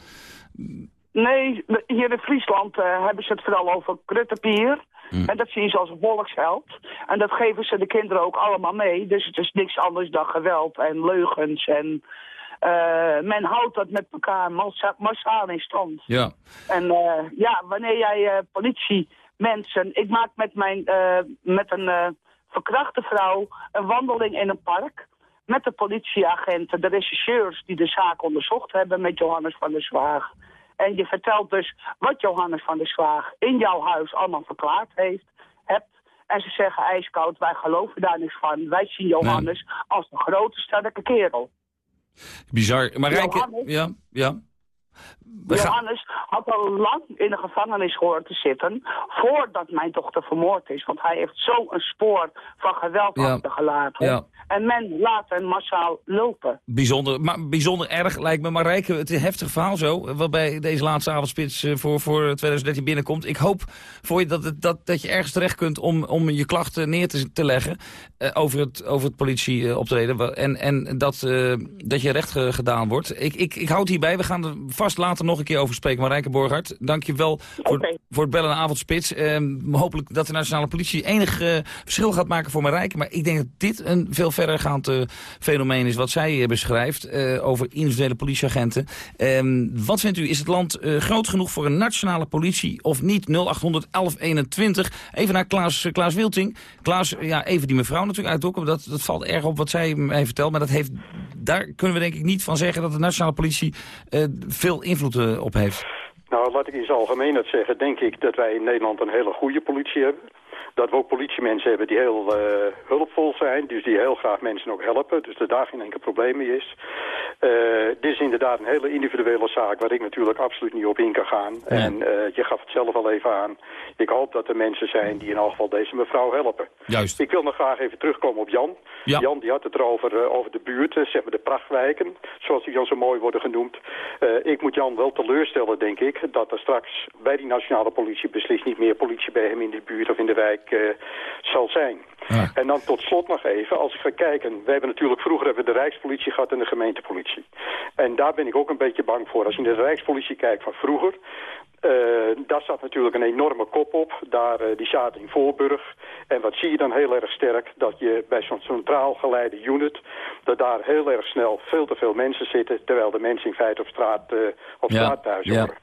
Nee, hier in Friesland eh, hebben ze het vooral over kruttepier. En dat zien ze als een volksheld. En dat geven ze de kinderen ook allemaal mee. Dus het is niks anders dan geweld en leugens. En eh, men houdt dat met elkaar massa- massaal in stand.
Ja.
En eh, ja, wanneer jij eh, politiemensen... Ik maak met, mijn, eh, met een verkrachte vrouw een wandeling in een park... met de politieagenten, de rechercheurs die de zaak onderzocht hebben... met Johannes van der Zwaag. En je vertelt dus wat Johannes van der Zwaag in jouw huis allemaal verklaard heeft, hebt. En ze zeggen ijskoud, wij geloven daar niks van. Wij zien Johannes als een grote, sterke kerel.
Bizar. Maar Rijke...
Johannes?
Ja, ja.
Johannes had al lang in de gevangenis gehoord te zitten... voordat mijn dochter vermoord is. Want hij heeft zo'n spoor van geweld
Ja.
achtergelaten.
Ja.
En men laat hem massaal lopen.
Bijzonder, maar bijzonder erg lijkt me. Maar Rijke, het is een heftig verhaal zo. Wat bij deze laatste avondspits eh, voor, voor 2013 binnenkomt. Ik hoop voor je dat, het, dat, dat je ergens terecht kunt om, om je klachten neer te, te leggen. eh, over, het, over het politieoptreden. en en dat, eh, dat je recht ge- gedaan wordt. Ik, ik, ik houd hierbij. We gaan er vast later nog een keer over spreken. Maar Rijke Borgert, dank je wel voor, voor het bellen aan avondspits. Eh, hopelijk dat de nationale politie enig eh, verschil gaat maken voor Marijke. Maar ik denk dat dit een veel verdergaand eh, fenomeen is wat zij eh, beschrijft. over individuele politieagenten. Ehm, wat vindt u? Is het land groot genoeg voor een nationale politie of niet? 0800 1121. Even naar Klaas, Klaas Wilting. Klaas, ja, even die mevrouw natuurlijk uit Dokkum. Dat, dat valt erg op wat zij mij vertelt. Maar dat heeft, daar kunnen we denk ik niet van zeggen dat de nationale politie eh, veel invloed eh, op heeft.
Nou, laat ik in zijn algemeenheid zeggen, denk ik dat wij in Nederland een hele goede politie hebben. Dat we ook politiemensen hebben die heel eh, hulpvol zijn, dus die heel graag mensen ook helpen. Dus dat daar geen enkel probleem mee is. dit is inderdaad een hele individuele zaak waar ik natuurlijk absoluut niet op in kan gaan. En je gaf het zelf al even aan. Ik hoop dat er mensen zijn die in elk geval deze mevrouw helpen.
Juist.
Ik wil nog graag even terugkomen op Jan. Jan die had het erover over de buurt, zeg maar de prachtwijken, zoals die dan zo mooi worden genoemd. ik moet Jan wel teleurstellen, denk ik, dat er straks bij die nationale politie beslist niet meer politie bij hem in de buurt of in de wijk zal zijn. En dan tot slot nog even, als ik ga kijken... we hebben natuurlijk vroeger hebben we de Rijkspolitie gehad en de gemeentepolitie. En daar ben ik ook een beetje bang voor. Als je naar de Rijkspolitie kijkt van vroeger... Uh, daar zat natuurlijk een enorme kop op. Daar, uh, die zaten in Voorburg. En wat zie je dan heel erg sterk? Dat je bij zo'n centraal geleide unit... dat daar heel erg snel veel te veel mensen zitten... terwijl de mensen in feite op straat, uh, op straat thuis ja. horen.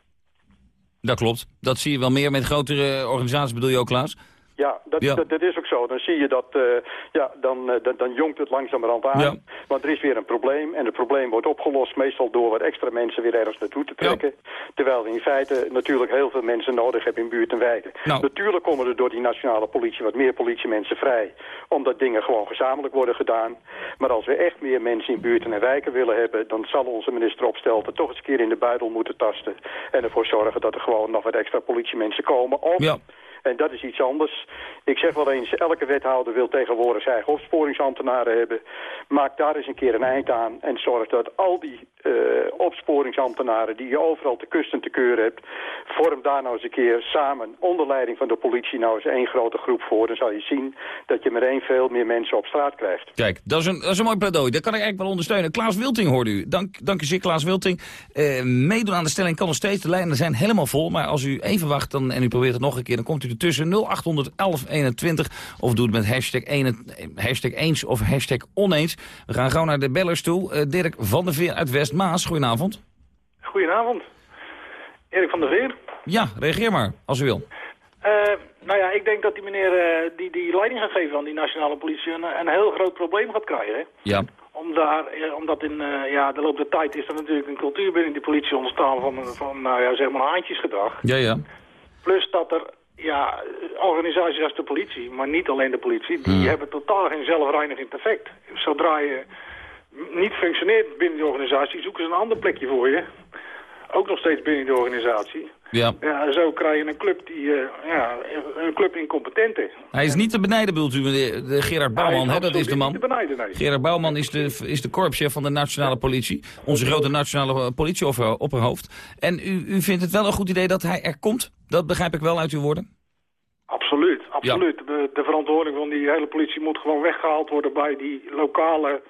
Dat klopt. Dat zie je wel meer met grotere organisaties, bedoel je ook, Klaas?
Ja dat, Dat, dat, is ook zo. Dan zie je dat, uh, ja, dan, uh, dan, dan jongt het langzamerhand aan. Ja. Want er is weer een probleem. En het probleem wordt opgelost meestal door wat extra mensen weer ergens naartoe te trekken. Ja. Terwijl we in feite natuurlijk heel veel mensen nodig hebben in buurt en wijken. Nou. Natuurlijk komen er door die nationale politie wat meer politiemensen vrij. Omdat dingen gewoon gezamenlijk worden gedaan. Maar als we echt meer mensen in buurten en wijken willen hebben... dan zal onze minister Opstelten toch eens een keer in de buidel moeten tasten. En ervoor zorgen dat er gewoon nog wat extra politiemensen komen. Of ja en dat is iets anders. Ik zeg wel eens, elke wethouder wil tegenwoordig zijn eigen hebben. Maak daar eens een keer een eind aan. En zorg dat al die uh, opsporingsambtenaren die je overal te kust en te keur hebt... vorm daar nou eens een keer samen onder leiding van de politie nou eens één grote groep voor. Dan zal je zien dat je meteen veel meer mensen op straat krijgt.
Kijk, dat is een, dat is een mooi pleidooi. Dat kan ik eigenlijk wel ondersteunen. Klaas Wilting hoorde u. Dank, dank u zeer, Klaas Wilting. Uh, meedoen aan de stelling kan nog steeds. De lijnen zijn helemaal vol. Maar als u even wacht dan, en u probeert het nog een keer... dan komt u tussen 0800 1121 of doe het met hashtag, hashtag eens of hashtag oneens. We gaan gauw naar de bellers toe. Dirk van der Veer uit Westmaas, goedenavond.
Goedenavond. Erik van der Veer.
Ja, reageer maar, als u wil.
Uh, nou ja, ik denk dat die meneer uh, die, die leiding gaat geven aan die nationale politie een, een heel groot probleem gaat krijgen. Hè?
Ja.
Om daar, omdat in uh, ja, de loop der tijd is er natuurlijk een cultuur binnen die politie ontstaan van, van nou ja, zeg maar haantjesgedrag.
Ja, ja.
Plus dat er ja, organisaties als de politie, maar niet alleen de politie, die hmm. hebben totaal geen zelfreinigend effect. Zodra je niet functioneert binnen die organisatie, zoeken ze een ander plekje voor je. Ook nog steeds binnen de organisatie.
Ja.
ja zo krijg je een club die, uh, ja, een club incompetent is.
Hij is niet te benijden, bedoelt u, de Gerard Bouwman, hè? dat is de man.
Niet te benijden, nee.
Gerard Bouwman is de, is de korpschef van de nationale politie. Onze grote nationale politieopperhoofd. En u, u vindt het wel een goed idee dat hij er komt? Dat begrijp ik wel uit uw woorden.
Absoluut, absoluut. De, de, verantwoording van die hele politie moet gewoon weggehaald worden bij die lokale,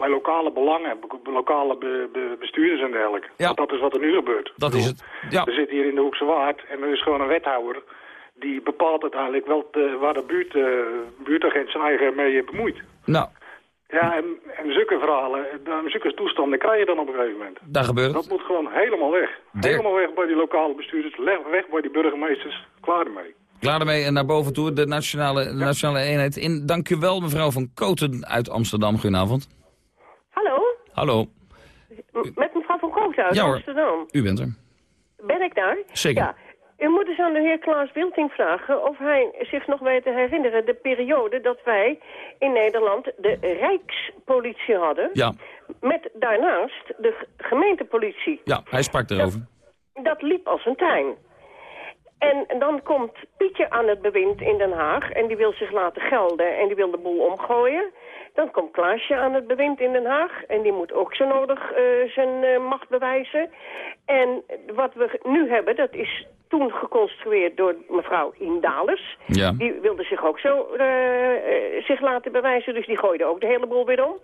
bij lokale belangen, lokale be, bestuurders en dergelijke. Ja. Want dat is wat er nu gebeurt.
Dat is het, ja.
We zitten hier in de Hoekse Waard en er is gewoon een wethouder die bepaalt uiteindelijk wel te, waar de buurt, uh, buurtagent zijn eigen mee bemoeit.
Nou.
Ja, en, en zulke verhalen, zulke toestanden krijg je dan op een gegeven moment.
Daar gebeurt
Dat moet gewoon helemaal weg. Helemaal weg bij die lokale bestuurders, weg bij die burgemeesters, klaar ermee.
Klaar ermee en naar boven toe, de nationale, de nationale eenheid in. Dank u wel, mevrouw van Koten uit Amsterdam. Goedenavond.
Hallo. Met mevrouw van Koten uit
ja,
Amsterdam.
U bent er.
Ben ik daar?
Zeker.
Ja. U moet eens aan de heer Klaas Wilting vragen of hij zich nog weet te herinneren... de periode dat wij in Nederland de Rijkspolitie hadden.
Ja.
Met daarnaast de gemeentepolitie.
Ja, hij sprak erover.
Dat, dat liep als een tuin. En dan komt Pietje aan het bewind in Den Haag en die wil zich laten gelden en die wil de boel omgooien. Dan komt Klaasje aan het bewind in Den Haag en die moet ook zo nodig uh, zijn uh, macht bewijzen. En wat we nu hebben, dat is toen geconstrueerd door mevrouw Indales.
Ja.
Die wilde zich ook zo uh, zich laten bewijzen, dus die gooide ook de hele boel weer om.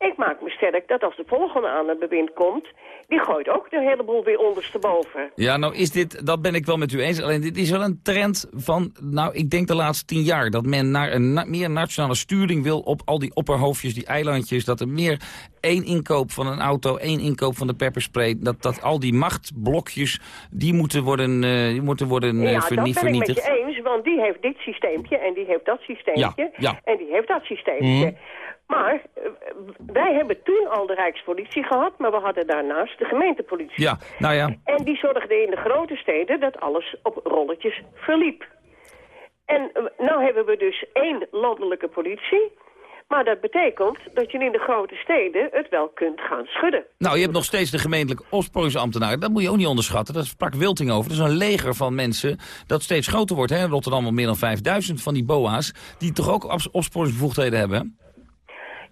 Ik maak me sterk dat als de volgende aan het bewind komt... die gooit ook de hele boel weer ondersteboven.
Ja, nou is dit, dat ben ik wel met u eens. Alleen dit is wel een trend van, nou ik denk de laatste tien jaar... dat men naar een meer nationale sturing wil op al die opperhoofdjes, die eilandjes... dat er meer één inkoop van een auto, één inkoop van de pepperspray... dat, dat al die machtblokjes, die moeten worden, uh, die moeten worden uh,
ja,
vernietigd.
Ja, dat ben ik met je eens, want die heeft dit systeempje en die heeft dat systeempje...
Ja, ja.
en die heeft dat systeempje. Mm. Maar eh, wij hebben toen al de Rijkspolitie gehad, maar we hadden daarnaast de gemeentepolitie.
Ja, nou ja.
En die zorgde in de grote steden dat alles op rolletjes verliep. En uh, nou hebben we dus één landelijke politie,
Maar dat betekent dat je in de grote steden het wel kunt gaan schudden.
Nou, je hebt nog steeds de gemeentelijke opsporingsambtenaren. Dat moet je ook niet onderschatten. Dat sprak Wilting over. Dat is een leger van mensen dat steeds groter wordt. Hè? Rotterdam al meer dan 5000 van die boa's... die toch ook opsporingsbevoegdheden hebben?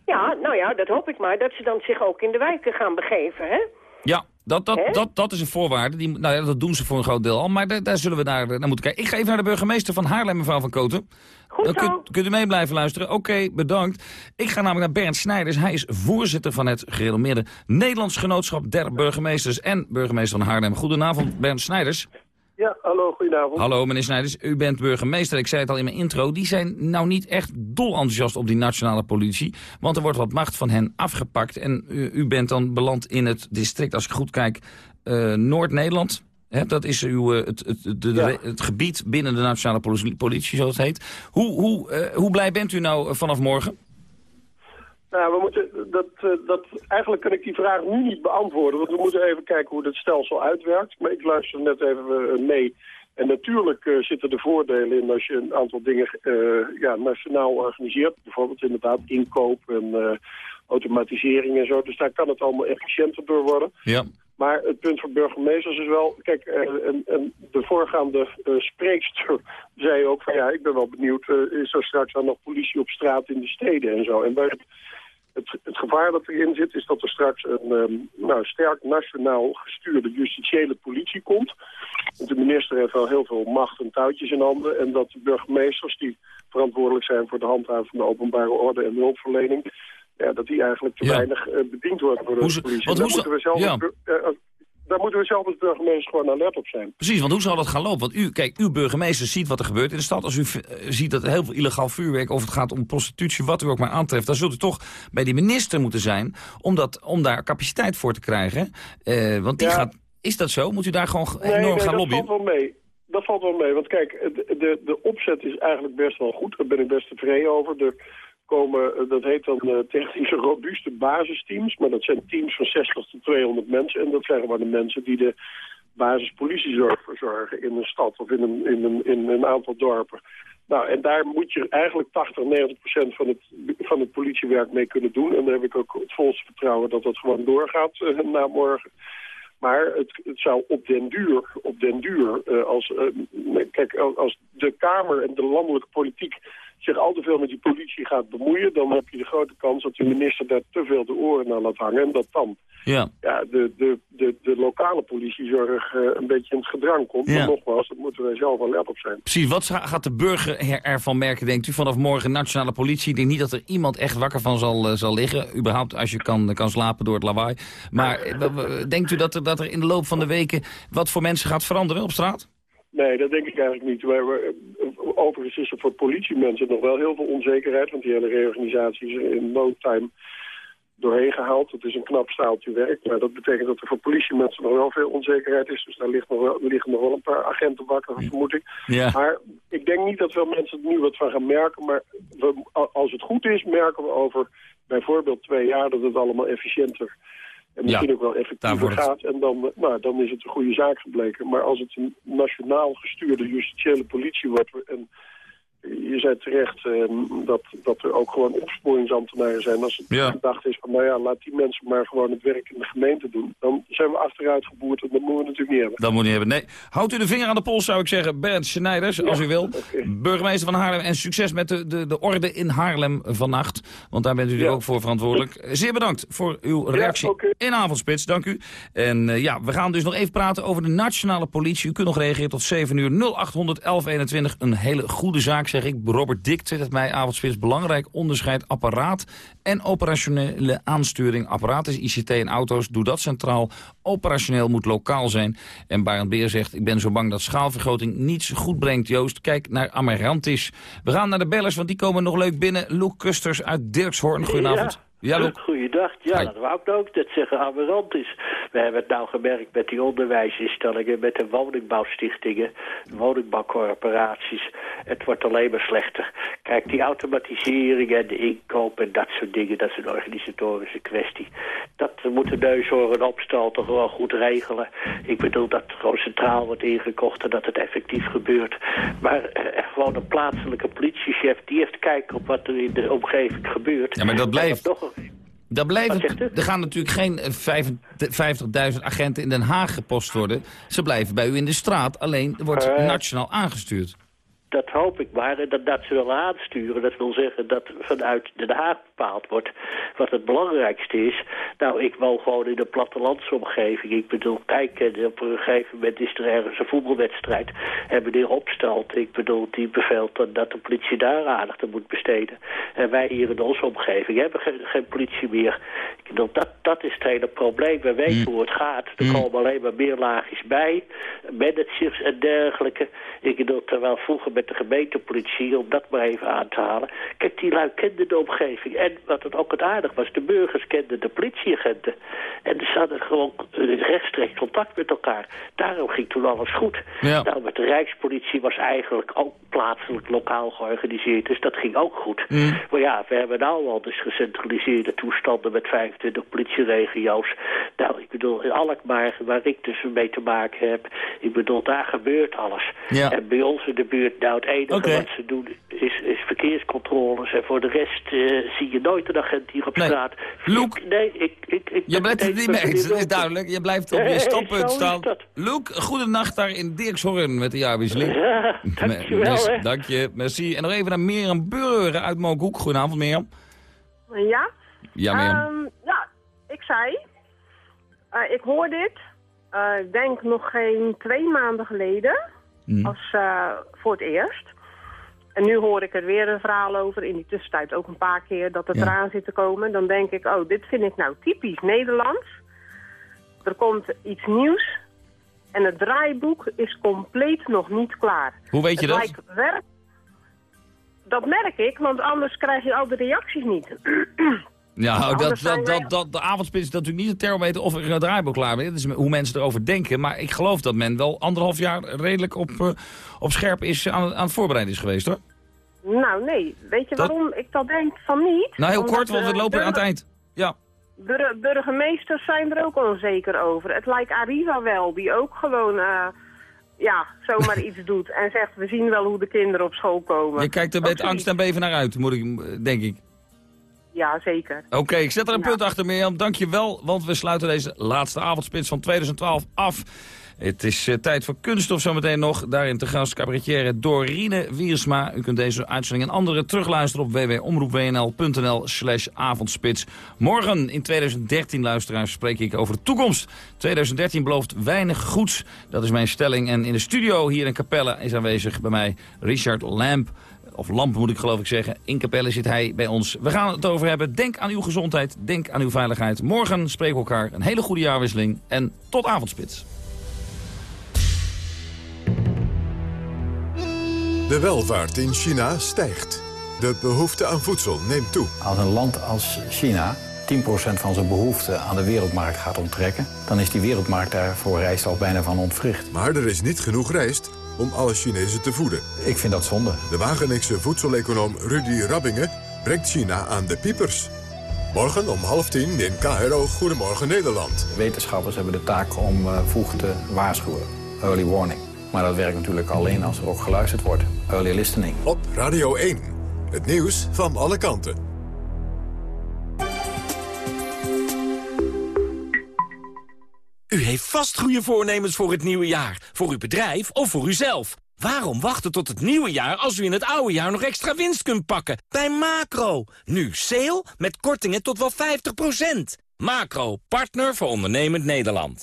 Ja, nou ja, dat hoop ik maar. Dat ze dan zich ook in de wijken gaan begeven, hè?
Ja, dat, dat, dat, dat is een voorwaarde. Die, nou ja, dat doen ze voor een groot deel al. Maar daar, daar zullen we naar, naar moeten kijken. Ik ga even naar de burgemeester van Haarlem, mevrouw Van Koten.
Goed
Dan kunt, kunt, u mee blijven luisteren. Oké, bedankt. Ik ga namelijk naar Bernd Snijders. Hij is voorzitter van het gerenommeerde Nederlands Genootschap der Burgemeesters en burgemeester van Haarlem. Goedenavond, Bernd Snijders.
Ja, hallo, goedenavond.
Hallo, meneer Snijders. U bent burgemeester. Ik zei het al in mijn intro. Die zijn nou niet echt dol enthousiast op die nationale politie. Want er wordt wat macht van hen afgepakt. En u, u bent dan beland in het district, als ik goed kijk, uh, Noord-Nederland. dat is uw, uh, het, het, de, ja. het, gebied binnen de nationale politie, zoals het heet. Hoe, hoe, uh, hoe blij bent u nou vanaf morgen?
Nou, we moeten, dat, uh, dat, eigenlijk kan ik die vraag nu niet beantwoorden, want we moeten even kijken hoe dat stelsel uitwerkt. Maar ik luister net even uh, mee. En natuurlijk uh, zitten er voordelen in als je een aantal dingen ja, nationaal organiseert. Bijvoorbeeld inderdaad inkoop en automatisering en zo. Dus daar kan het allemaal efficiënter door worden.
Ja.
Maar het punt voor burgemeesters is wel... Kijk, en, en de voorgaande spreekster zei ook van... ja, ik ben wel benieuwd, is er straks dan nog politie op straat in de steden en zo. En het het, het, gevaar dat erin zit is dat er straks een um, nou, sterk nationaal gestuurde justitiële politie komt. Want de minister heeft wel heel veel macht en touwtjes in handen. En dat de burgemeesters die verantwoordelijk zijn voor de handhaving van de openbare orde en hulpverlening... Ja, dat die eigenlijk te
Ja.
weinig uh, bediend worden door de
Hoe
politie.
want
Daar moeten we zelf
ja.
als bur- eh, als- daar moeten we zelf als burgemeester gewoon alert op zijn.
Precies, want hoe zal dat gaan lopen? Want u, kijk, uw burgemeester ziet wat er gebeurt in de stad. Als u eh, ziet dat er heel veel illegaal vuurwerk, of het gaat om prostitutie, wat u ook maar aantreft, dan zult u toch bij die minister moeten zijn om, dat, om daar capaciteit voor te krijgen. Eh, want die
Ja.
gaat, is dat zo? Moet u daar gewoon
Nee,
enorm
nee,
gaan
dat
lobbyen?
valt wel mee. Dat valt wel mee, want kijk, de, de, de opzet is eigenlijk best wel goed. Daar ben ik best tevreden over. Er komen, eh, dat heet dan eh, technische robuuste basisteams. Maar dat zijn teams van 60 tot 200 mensen. En dat zijn gewoon de mensen die de basispolitiezorg verzorgen in een stad of in een, in een, in een aantal dorpen. Nou, en daar moet je eigenlijk 80, 90 procent van het, van het politiewerk mee kunnen doen. En daar heb ik ook het volste vertrouwen dat dat gewoon doorgaat eh, na morgen. Maar het, het zou op den duur, op den duur als, kijk, als de Kamer en de landelijke politiek zich al te veel met die politie gaat bemoeien, dan heb je de grote kans dat de minister daar te veel de oren naar laat hangen. En dat dan
Ja.
ja, de, de, de, de lokale politiezorg eh, een beetje in het gedrang komt.
Ja.
Maar nogmaals, daar moeten wij zelf alert op zijn.
Precies, wat ga- gaat de burger er- ervan merken, denkt u, vanaf morgen nationale politie? Ik denk niet dat er iemand echt wakker van zal, eh, zal liggen. Überhaupt als je kan, kan slapen door het lawaai. Maar eh, denkt u dat er, dat er in de loop van de weken wat voor mensen gaat veranderen op straat?
Nee, dat denk ik eigenlijk niet. Wij, wij- overigens is er voor politiemensen nog wel heel veel onzekerheid. Want die hele reorganisatie is er in no time doorheen gehaald. Het is een knap staaltje werk. Maar dat betekent dat er voor politiemensen nog wel veel onzekerheid is. Dus daar ligt nog wel, liggen nog wel een paar agenten wakker, vermoed ik.
Ja.
Maar ik denk niet dat veel mensen er nu wat van gaan merken. Maar we, als het goed is, merken we over bijvoorbeeld twee jaar dat het allemaal efficiënter en misschien
Ja,
ook wel effectiever
het-
gaat. En dan, nou, dan is het een goede zaak gebleken. Maar als het een nationaal gestuurde justitiële politie wordt... en je zei terecht eh, dat, dat er ook gewoon opsporingsambtenaren zijn. Als het
Ja.
gedacht is van, nou ja, laat die mensen maar gewoon het werk in de gemeente doen. Dan zijn we achteruit geboerd en dat moeten we natuurlijk niet hebben.
Dat moet niet hebben. Nee, houdt u de vinger aan de pols, zou ik zeggen. Bernd Schneiders, als u wil. Burgemeester van Haarlem. En succes met de, de, de orde in Haarlem vannacht. Want daar bent u er ook voor verantwoordelijk. Zeer bedankt voor uw reactie in Avondspits. Dank u. En eh, ja, we gaan dus nog even praten over de nationale politie. U kunt nog reageren tot 7 uur 0800 1121. Een hele goede zaak, zeg ik. Robert Dick twittert mij Avondspits. Belangrijk onderscheid apparaat en operationele aansturing. Apparaat is ICT en auto's. Doe dat centraal. Operationeel moet lokaal zijn. En Barend Beer zegt, ik ben zo bang dat schaalvergroting niets goed brengt. Joost, kijk naar Amarantis. We gaan naar de bellers, want die komen nog leuk binnen. Loek Kusters uit Dirkshoorn. Goedenavond. Luc.
Goeiedag. Ja, dat wou ik ook net zeggen. Aberrant is. We hebben het nou gemerkt met die onderwijsinstellingen, met de woningbouwstichtingen, woningbouwcorporaties. Het wordt alleen maar slechter. Kijk, die automatisering en de inkoop en dat soort dingen, dat is een organisatorische kwestie. Dat moet de neushoorn opstal toch wel goed regelen. Ik bedoel dat het gewoon centraal wordt ingekocht en dat het effectief gebeurt. Maar eh, gewoon een plaatselijke politiechef, die heeft kijken op wat er in de omgeving gebeurt.
Ja, maar dat blijft...
En nog-
Dat blijft, er gaan natuurlijk geen eh, 50.000 agenten in Den Haag gepost worden. Ze blijven bij u in de straat, alleen wordt
Eh.
nationaal aangestuurd.
Dat hoop ik maar. En dat nationaal aansturen, dat wil zeggen dat vanuit Den Haag bepaald wordt wat het belangrijkste is. Nou, ik woon gewoon in een plattelandsomgeving. Ik bedoel, kijk, eh, op een gegeven moment is er ergens een voetbalwedstrijd. En meneer Opstelt, ik bedoel, die beveelt dat de politie daar aandacht aan moet besteden. En wij hier in onze omgeving hebben geen, geen politie meer. Bedoel, dat, dat is het hele probleem. We weten hoe het gaat. Er komen alleen maar meer laagjes bij. Managers en dergelijke. Ik bedoel, terwijl vroeger met de gemeentepolitie, om dat maar even aan te halen. Kijk, die lui kenden de omgeving. En wat het ook het aardig was, de burgers kenden de politieagenten. En ze hadden gewoon rechtstreeks contact met elkaar. Daarom ging toen alles goed.
Ja.
Nou, met de Rijkspolitie was eigenlijk ook plaatselijk lokaal georganiseerd. Dus dat ging ook goed. Maar ja, we hebben nou al dus gecentraliseerde toestanden met 25 politieregio's. Nou, ik bedoel, in Alkmaar, waar ik dus mee te maken heb, ik bedoel, daar gebeurt alles.
Ja.
En bij ons in de buurt, nou, het enige
Oké.
wat ze doen is, is verkeerscontroles. En voor de rest eh, zie je nooit een agent hier op
Nee.
straat.
Luc,
Nee, ik... ik, ik
je blijft het niet mee eens, dat is duidelijk. Je blijft op je standpunt
is
staan.
dat.
Luc, goedenacht daar in Dirkshorn met de jaarwisseling.
Ja, dankjewel,
Mes-
hè.
Dank je, merci. En nog even naar Mirjam Burger uit Mookhoek. Goedenavond, Mirjam.
Ja?
Ja, Mirjam.
Ehm, ja, ik zei, eh, ik hoor dit, eh, ik denk nog geen twee maanden geleden,
Hmm.
als eh, voor het eerst. En nu hoor ik er weer een verhaal over, in die tussentijd ook een paar keer dat het
Ja.
eraan zit te komen. Dan denk ik, oh, dit vind ik nou typisch Nederlands. Er komt iets nieuws en het draaiboek is compleet nog niet klaar.
Hoe weet je
Het
dat?
lijkt werk... Dat merk ik, want anders krijg je al de reacties niet.
Ja, dat, dat,
wij-
dat, dat, de avondspits is natuurlijk niet een thermometer of er een draaiboek klaar is. Dat is hoe mensen erover denken. Maar ik geloof dat men wel anderhalf jaar redelijk op, eh, op scherp is aan, aan het voorbereiden is geweest, hoor.
Nou, nee. Weet je
Dat-
waarom ik dat denk van niet?
Nou, heel
Omdat,
kort, want we
eh,
lopen aan het eind. Ja.
bur- burgemeesters zijn er ook onzeker over. Het lijkt Arriva wel, die ook gewoon... eh, ja, zomaar iets doet en zegt, we zien wel hoe de kinderen op school komen.
Je kijkt er met angst en beven naar uit, moet ik, eh, denk ik.
Ja, zeker.
Oké, ik zet er een punt achter, Mirjam. Dank je wel, want we sluiten deze laatste avondspits van 2012 af. Het is eh, tijd voor kunststof zometeen nog. Daarin te gast cabaretière Dorine Wiersma. U kunt deze uitzending en andere terugluisteren op www.omroepwnl.nl slash avondspits. Morgen in 2013, luisteraars, spreek ik over de toekomst. 2013 belooft weinig goeds. Dat is mijn stelling. En in de studio hier in Capelle is aanwezig bij mij Richard Lamp. Of Lamp moet ik geloof ik zeggen. In Capelle zit hij bij ons. We gaan het over hebben. Denk aan uw gezondheid. Denk aan uw veiligheid. Morgen spreken we elkaar. Een hele goede jaarwisseling. En tot avondspits.
De welvaart in China stijgt. De behoefte aan voedsel neemt toe.
Als een land als China 10% van zijn behoefte aan de wereldmarkt gaat onttrekken... dan is die wereldmarkt daar voor rijst al bijna van ontwricht.
Maar er is niet genoeg rijst om alle Chinezen te voeden.
Ik vind dat zonde.
De Wageningse voedseleconoom Rudy Rabbingen brengt China aan de piepers. Morgen om half tien in KRO Goedemorgen Nederland.
Wetenschappers hebben de taak om eh, vroeg te waarschuwen. Early warning. Maar dat werkt natuurlijk alleen als er ook geluisterd wordt. Early listening.
Op Radio 1. Het nieuws van alle kanten.
U heeft vast goede voornemens voor het nieuwe jaar. Voor uw bedrijf of voor uzelf. Waarom wachten tot het nieuwe jaar als u in het oude jaar nog extra winst kunt pakken? Bij Macro. Nu sale met kortingen tot wel 50%. Macro, partner voor ondernemend Nederland.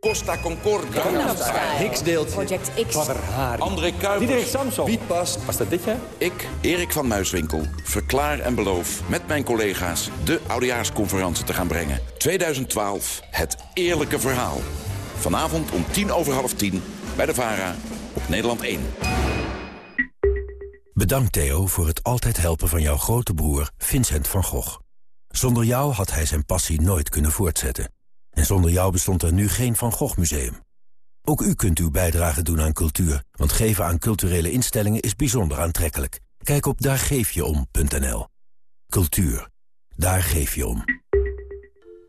Costa Concordia. Hicks deelt.
Project X.
André Kuipers. Diederik Samson. Wie past. Was dat dit jaar? Ik, Erik van Muiswinkel, verklaar en beloof met mijn collega's de Oudejaarsconferentie te gaan brengen. 2012, het eerlijke verhaal. Vanavond om tien over half tien bij de VARA op Nederland 1.
Bedankt Theo voor het altijd helpen van jouw grote broer Vincent van Gogh. Zonder jou had hij zijn passie nooit kunnen voortzetten. En zonder jou bestond er nu geen Van Gogh Museum. Ook u kunt uw bijdrage doen aan cultuur, want geven aan culturele instellingen is bijzonder aantrekkelijk. Kijk op daargeefjeom.nl. Cultuur. Daar geef je om.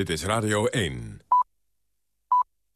Dit is Radio 1.